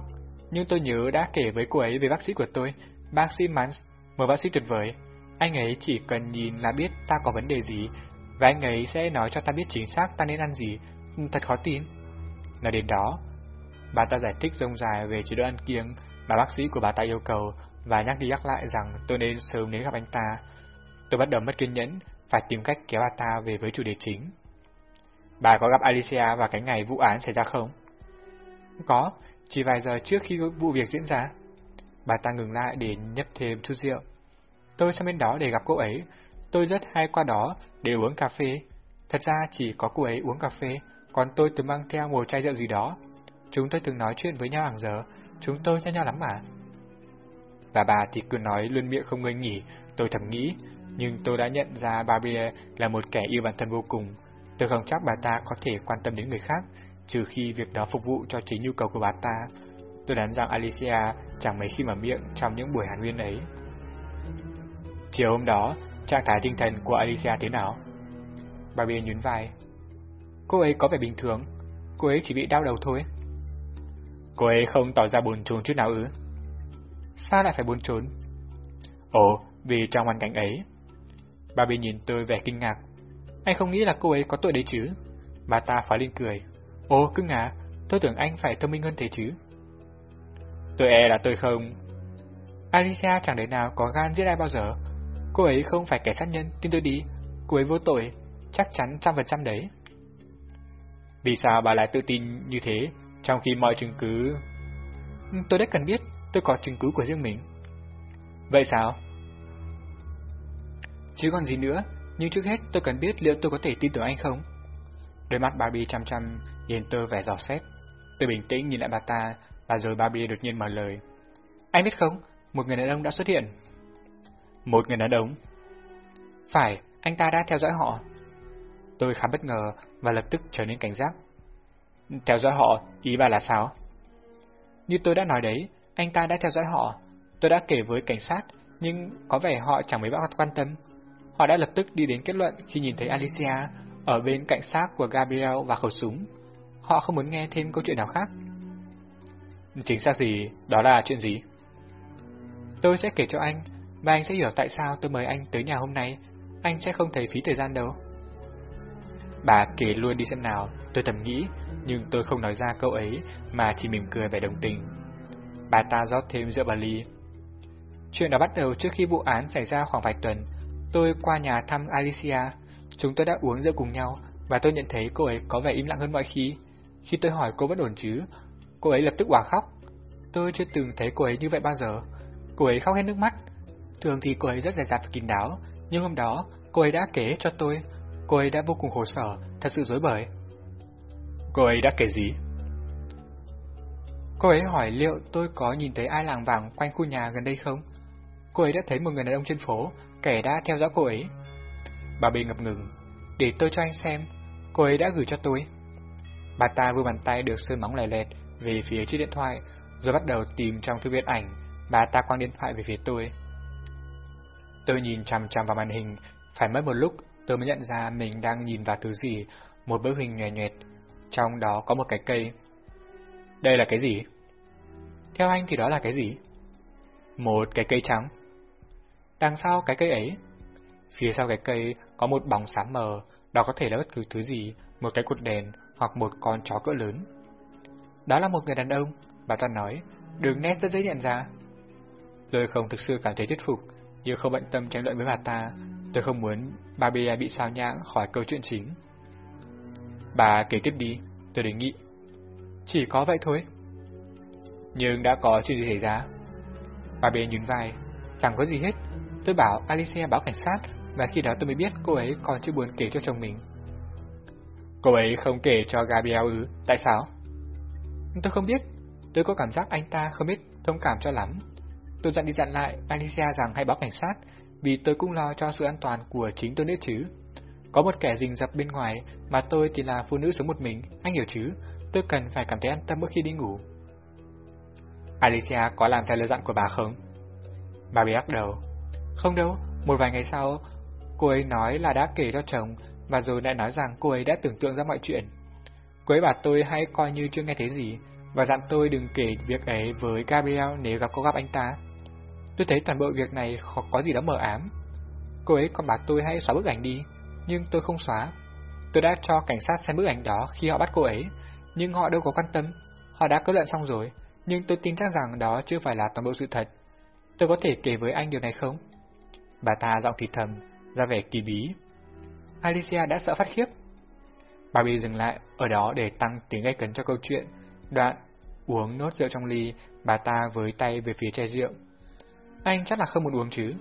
nhưng tôi nhớ đã kể với cô ấy về bác sĩ của tôi, bác sĩ Mans, một bác sĩ tuyệt vời. Anh ấy chỉ cần nhìn là biết ta có vấn đề gì, và anh ấy sẽ nói cho ta biết chính xác ta nên ăn gì, thật khó tin. Nói đến đó, bà ta giải thích rông dài về chế độ ăn kiêng mà bác sĩ của bà ta yêu cầu và nhắc đi nhắc lại rằng tôi nên sớm đến gặp anh ta. Tôi bắt đầu mất kiên nhẫn, phải tìm cách kéo bà ta về với chủ đề chính. Bà có gặp Alicia vào cái ngày vụ án xảy ra không? Có, chỉ vài giờ trước khi vụ việc diễn ra. Bà ta ngừng lại để nhấp thêm chút rượu. Tôi sang bên đó để gặp cô ấy. Tôi rất hay qua đó để uống cà phê. Thật ra chỉ có cô ấy uống cà phê, còn tôi từng mang theo một chai rượu gì đó. Chúng tôi từng nói chuyện với nhau hàng giờ, chúng tôi cho nhau lắm mà. Và bà thì cứ nói luôn miệng không ngơi nghỉ, tôi thầm nghĩ, nhưng tôi đã nhận ra Barbie là một kẻ yêu bản thân vô cùng. Tôi không chắc bà ta có thể quan tâm đến người khác, trừ khi việc đó phục vụ cho chính nhu cầu của bà ta. Tôi đoán rằng Alicia chẳng mấy khi mở miệng trong những buổi hàn huyên ấy. Chiều hôm đó, trạng thái tinh thần của Alicia thế nào? Barbie nhún vai. Cô ấy có vẻ bình thường, cô ấy chỉ bị đau đầu thôi. Cô ấy không tỏ ra buồn chồn chút nào ư? Sao lại phải buồn chồn? Ồ, vì trong hoàn cảnh ấy. Bà Bì nhìn tôi vẻ kinh ngạc. Anh không nghĩ là cô ấy có tội đấy chứ? Bà ta phá lên cười. ô cưng à, tôi tưởng anh phải thông minh hơn thế chứ. Tôi e là tôi không. Alicia chẳng đời nào có gan giết ai bao giờ. Cô ấy không phải kẻ sát nhân, tin tôi đi. Cô ấy vô tội, chắc chắn trăm phần trăm đấy. Vì sao bà lại tự tin như thế, trong khi mọi chứng cứ... Tôi đã cần biết, tôi có chứng cứ của riêng mình. Vậy sao? Chứ còn gì nữa, nhưng trước hết tôi cần biết liệu tôi có thể tin tưởng anh không? Đôi mắt Barbie chăm chăm nhìn tôi vẻ dò xét. Tôi bình tĩnh nhìn lại bà ta, và rồi Barbie đột nhiên mở lời. Anh biết không, một người đàn ông đã xuất hiện. Một người đàn ông? Phải, anh ta đã theo dõi họ. Tôi khá bất ngờ và lập tức trở nên cảnh giác. Theo dõi họ, ý bà là sao? Như tôi đã nói đấy, anh ta đã theo dõi họ. Tôi đã kể với cảnh sát, nhưng có vẻ họ chẳng mấy bác quan tâm. Họ đã lập tức đi đến kết luận khi nhìn thấy Alicia ở bên cạnh xác của Gabriel và khẩu súng. Họ không muốn nghe thêm câu chuyện nào khác. Chính xác gì? Đó là chuyện gì? Tôi sẽ kể cho anh, và anh sẽ hiểu tại sao tôi mời anh tới nhà hôm nay. Anh sẽ không thấy phí thời gian đâu. Bà kể luôn đi xem nào, tôi thầm nghĩ, nhưng tôi không nói ra câu ấy mà chỉ mỉm cười vẻ đồng tình. Bà ta rót thêm rượu bà ly. Chuyện đó bắt đầu trước khi vụ án xảy ra khoảng vài tuần. Tôi qua nhà thăm Alicia, chúng tôi đã uống rượu cùng nhau và tôi nhận thấy cô ấy có vẻ im lặng hơn mọi khi. Khi tôi hỏi cô vẫn ổn chứ, cô ấy lập tức òa khóc. Tôi chưa từng thấy cô ấy như vậy bao giờ. Cô ấy khóc hết nước mắt. Thường thì cô ấy rất dè dặt và kín đáo, nhưng hôm đó cô ấy đã kể cho tôi. Cô ấy đã vô cùng khổ sở, thật sự dối bời. Cô ấy đã kể gì? Cô ấy hỏi liệu tôi có nhìn thấy ai làng vàng quanh khu nhà gần đây không? Cô ấy đã thấy một người đàn ông trên phố, kẻ đã theo dõi cô ấy. Bà bê ngập ngừng. Để tôi cho anh xem, cô ấy đã gửi cho tôi. Bà ta vừa bàn tay được sơn móng lè lẹt về phía chiếc điện thoại, rồi bắt đầu tìm trong thư viện ảnh, bà ta quăng điện thoại về phía tôi. Tôi nhìn chằm chằm vào màn hình, phải mất một lúc tôi mới nhận ra mình đang nhìn vào thứ gì, một bức hình nhòe nhòe, trong đó có một cái cây. Đây là cái gì? Theo anh thì đó là cái gì? Một cái cây trắng. Đằng sau cái cây ấy, phía sau cái cây có một bóng xám mờ, đó có thể là bất cứ thứ gì, một cái cột đèn hoặc một con chó cỡ lớn. Đó là một người đàn ông, bà ta nói, đường nét rất dễ nhận ra. Tôi không thực sự cảm thấy thuyết phục, nhưng không bận tâm tranh luận với bà ta, tôi không muốn bà Bia bị sao nhãng khỏi câu chuyện chính. Bà kể tiếp đi, tôi đề nghị. Chỉ có vậy thôi. Nhưng đã có chuyện gì xảy ra? Bà Bia nhún vai, chẳng có gì hết. Tôi bảo Alicia báo cảnh sát, và khi đó tôi mới biết cô ấy còn chưa buồn kể cho chồng mình. Cô ấy không kể cho Gabriel ư, tại sao? Tôi không biết, tôi có cảm giác anh ta không biết thông cảm cho lắm. Tôi dặn đi dặn lại Alicia rằng hãy báo cảnh sát, vì tôi cũng lo cho sự an toàn của chính tôi nữa chứ. Có một kẻ rình rập bên ngoài, mà tôi thì là phụ nữ sống một mình, anh hiểu chứ, tôi cần phải cảm thấy an tâm mỗi khi đi ngủ. Alicia có làm theo lời dặn của bà không? Bà bị lắc đầu. Không đâu, một vài ngày sau, cô ấy nói là đã kể cho chồng, và rồi lại nói rằng cô ấy đã tưởng tượng ra mọi chuyện. Cô ấy bảo tôi hãy coi như chưa nghe thấy gì, và dặn tôi đừng kể việc ấy với Gabriel nếu gặp có gặp anh ta. Tôi thấy toàn bộ việc này có gì đó mờ ám. Cô ấy còn bảo tôi hãy xóa bức ảnh đi, nhưng tôi không xóa. Tôi đã cho cảnh sát xem bức ảnh đó khi họ bắt cô ấy, nhưng họ đâu có quan tâm. Họ đã kết luận xong rồi, nhưng tôi tin chắc rằng đó chưa phải là toàn bộ sự thật. Tôi có thể kể với anh điều này không? Bà ta giọng thì thầm, ra vẻ kỳ bí. Alicia đã sợ phát khiếp. Barbie dừng lại ở đó để tăng tiếng gây cấn cho câu chuyện. Đoạn, uống nốt rượu trong ly, bà ta với tay về phía chai rượu. Anh chắc là không muốn uống chứ?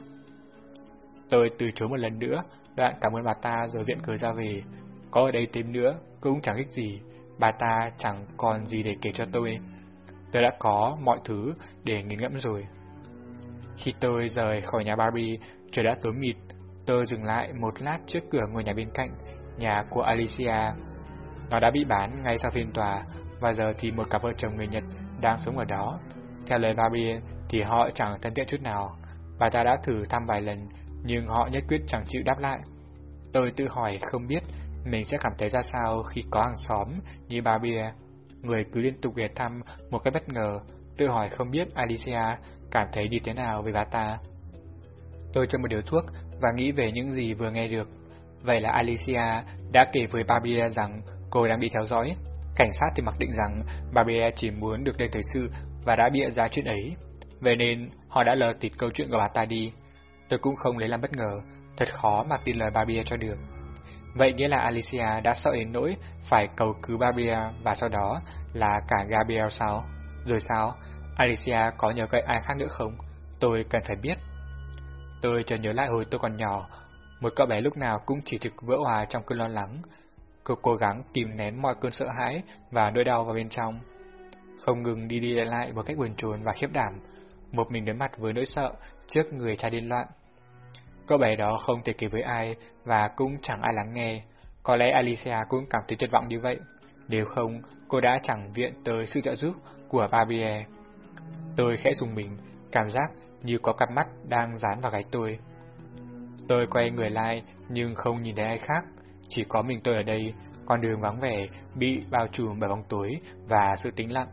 Tôi từ chối một lần nữa, đoạn cảm ơn bà ta rồi viện cớ ra về. Có ở đây thêm nữa, cũng chẳng ích gì, bà ta chẳng còn gì để kể cho tôi. Tôi đã có mọi thứ để nghiền ngẫm rồi. Khi tôi rời khỏi nhà Barbie, trời đã tối mịt, tôi dừng lại một lát trước cửa ngôi nhà bên cạnh, nhà của Alicia. Nó đã bị bán ngay sau phiên tòa, và giờ thì một cặp vợ chồng người Nhật đang sống ở đó. Theo lời Barbie thì họ chẳng thân thiện chút nào. Bà ta đã thử thăm vài lần, nhưng họ nhất quyết chẳng chịu đáp lại. Tôi tự hỏi không biết mình sẽ cảm thấy ra sao khi có hàng xóm như bà Bia. Người cứ liên tục ghé thăm một cái bất ngờ, tự hỏi không biết Alicia cảm thấy như thế nào về bà ta. Tôi cho một điều thuốc và nghĩ về những gì vừa nghe được. Vậy là Alicia đã kể với Barbie rằng cô đang bị theo dõi. Cảnh sát thì mặc định rằng Barbie chỉ muốn được lên thời sự và đã bịa ra chuyện ấy. Vậy nên họ đã lờ tịt câu chuyện của bà ta đi. Tôi cũng không lấy làm bất ngờ, thật khó mà tin lời Barbie cho được. Vậy nghĩa là Alicia đã sợ đến nỗi phải cầu cứu Barbie và sau đó là cả Gabriel sao? Rồi sao? Alicia có nhờ cậy ai khác nữa không? Tôi cần phải biết. Tôi chợt nhớ lại hồi tôi còn nhỏ, một cậu bé lúc nào cũng chỉ thực vỡ hòa trong cơn lo lắng. Cô cố gắng kìm nén mọi cơn sợ hãi và nỗi đau vào bên trong. Không ngừng đi đi lại lại một cách buồn chồn và khiếp đảm, một mình đối mặt với nỗi sợ trước người cha điên loạn. Cậu bé đó không thể kể với ai và cũng chẳng ai lắng nghe. Có lẽ Alicia cũng cảm thấy tuyệt vọng như vậy. Nếu không, cô đã chẳng viện tới sự trợ giúp của Barbie. Tôi khẽ dùng mình, cảm giác như có cặp mắt đang dán vào gáy tôi. Tôi quay người lại nhưng không nhìn thấy ai khác, chỉ có mình tôi ở đây, con đường vắng vẻ bị bao trùm bởi bóng tối và sự tĩnh lặng.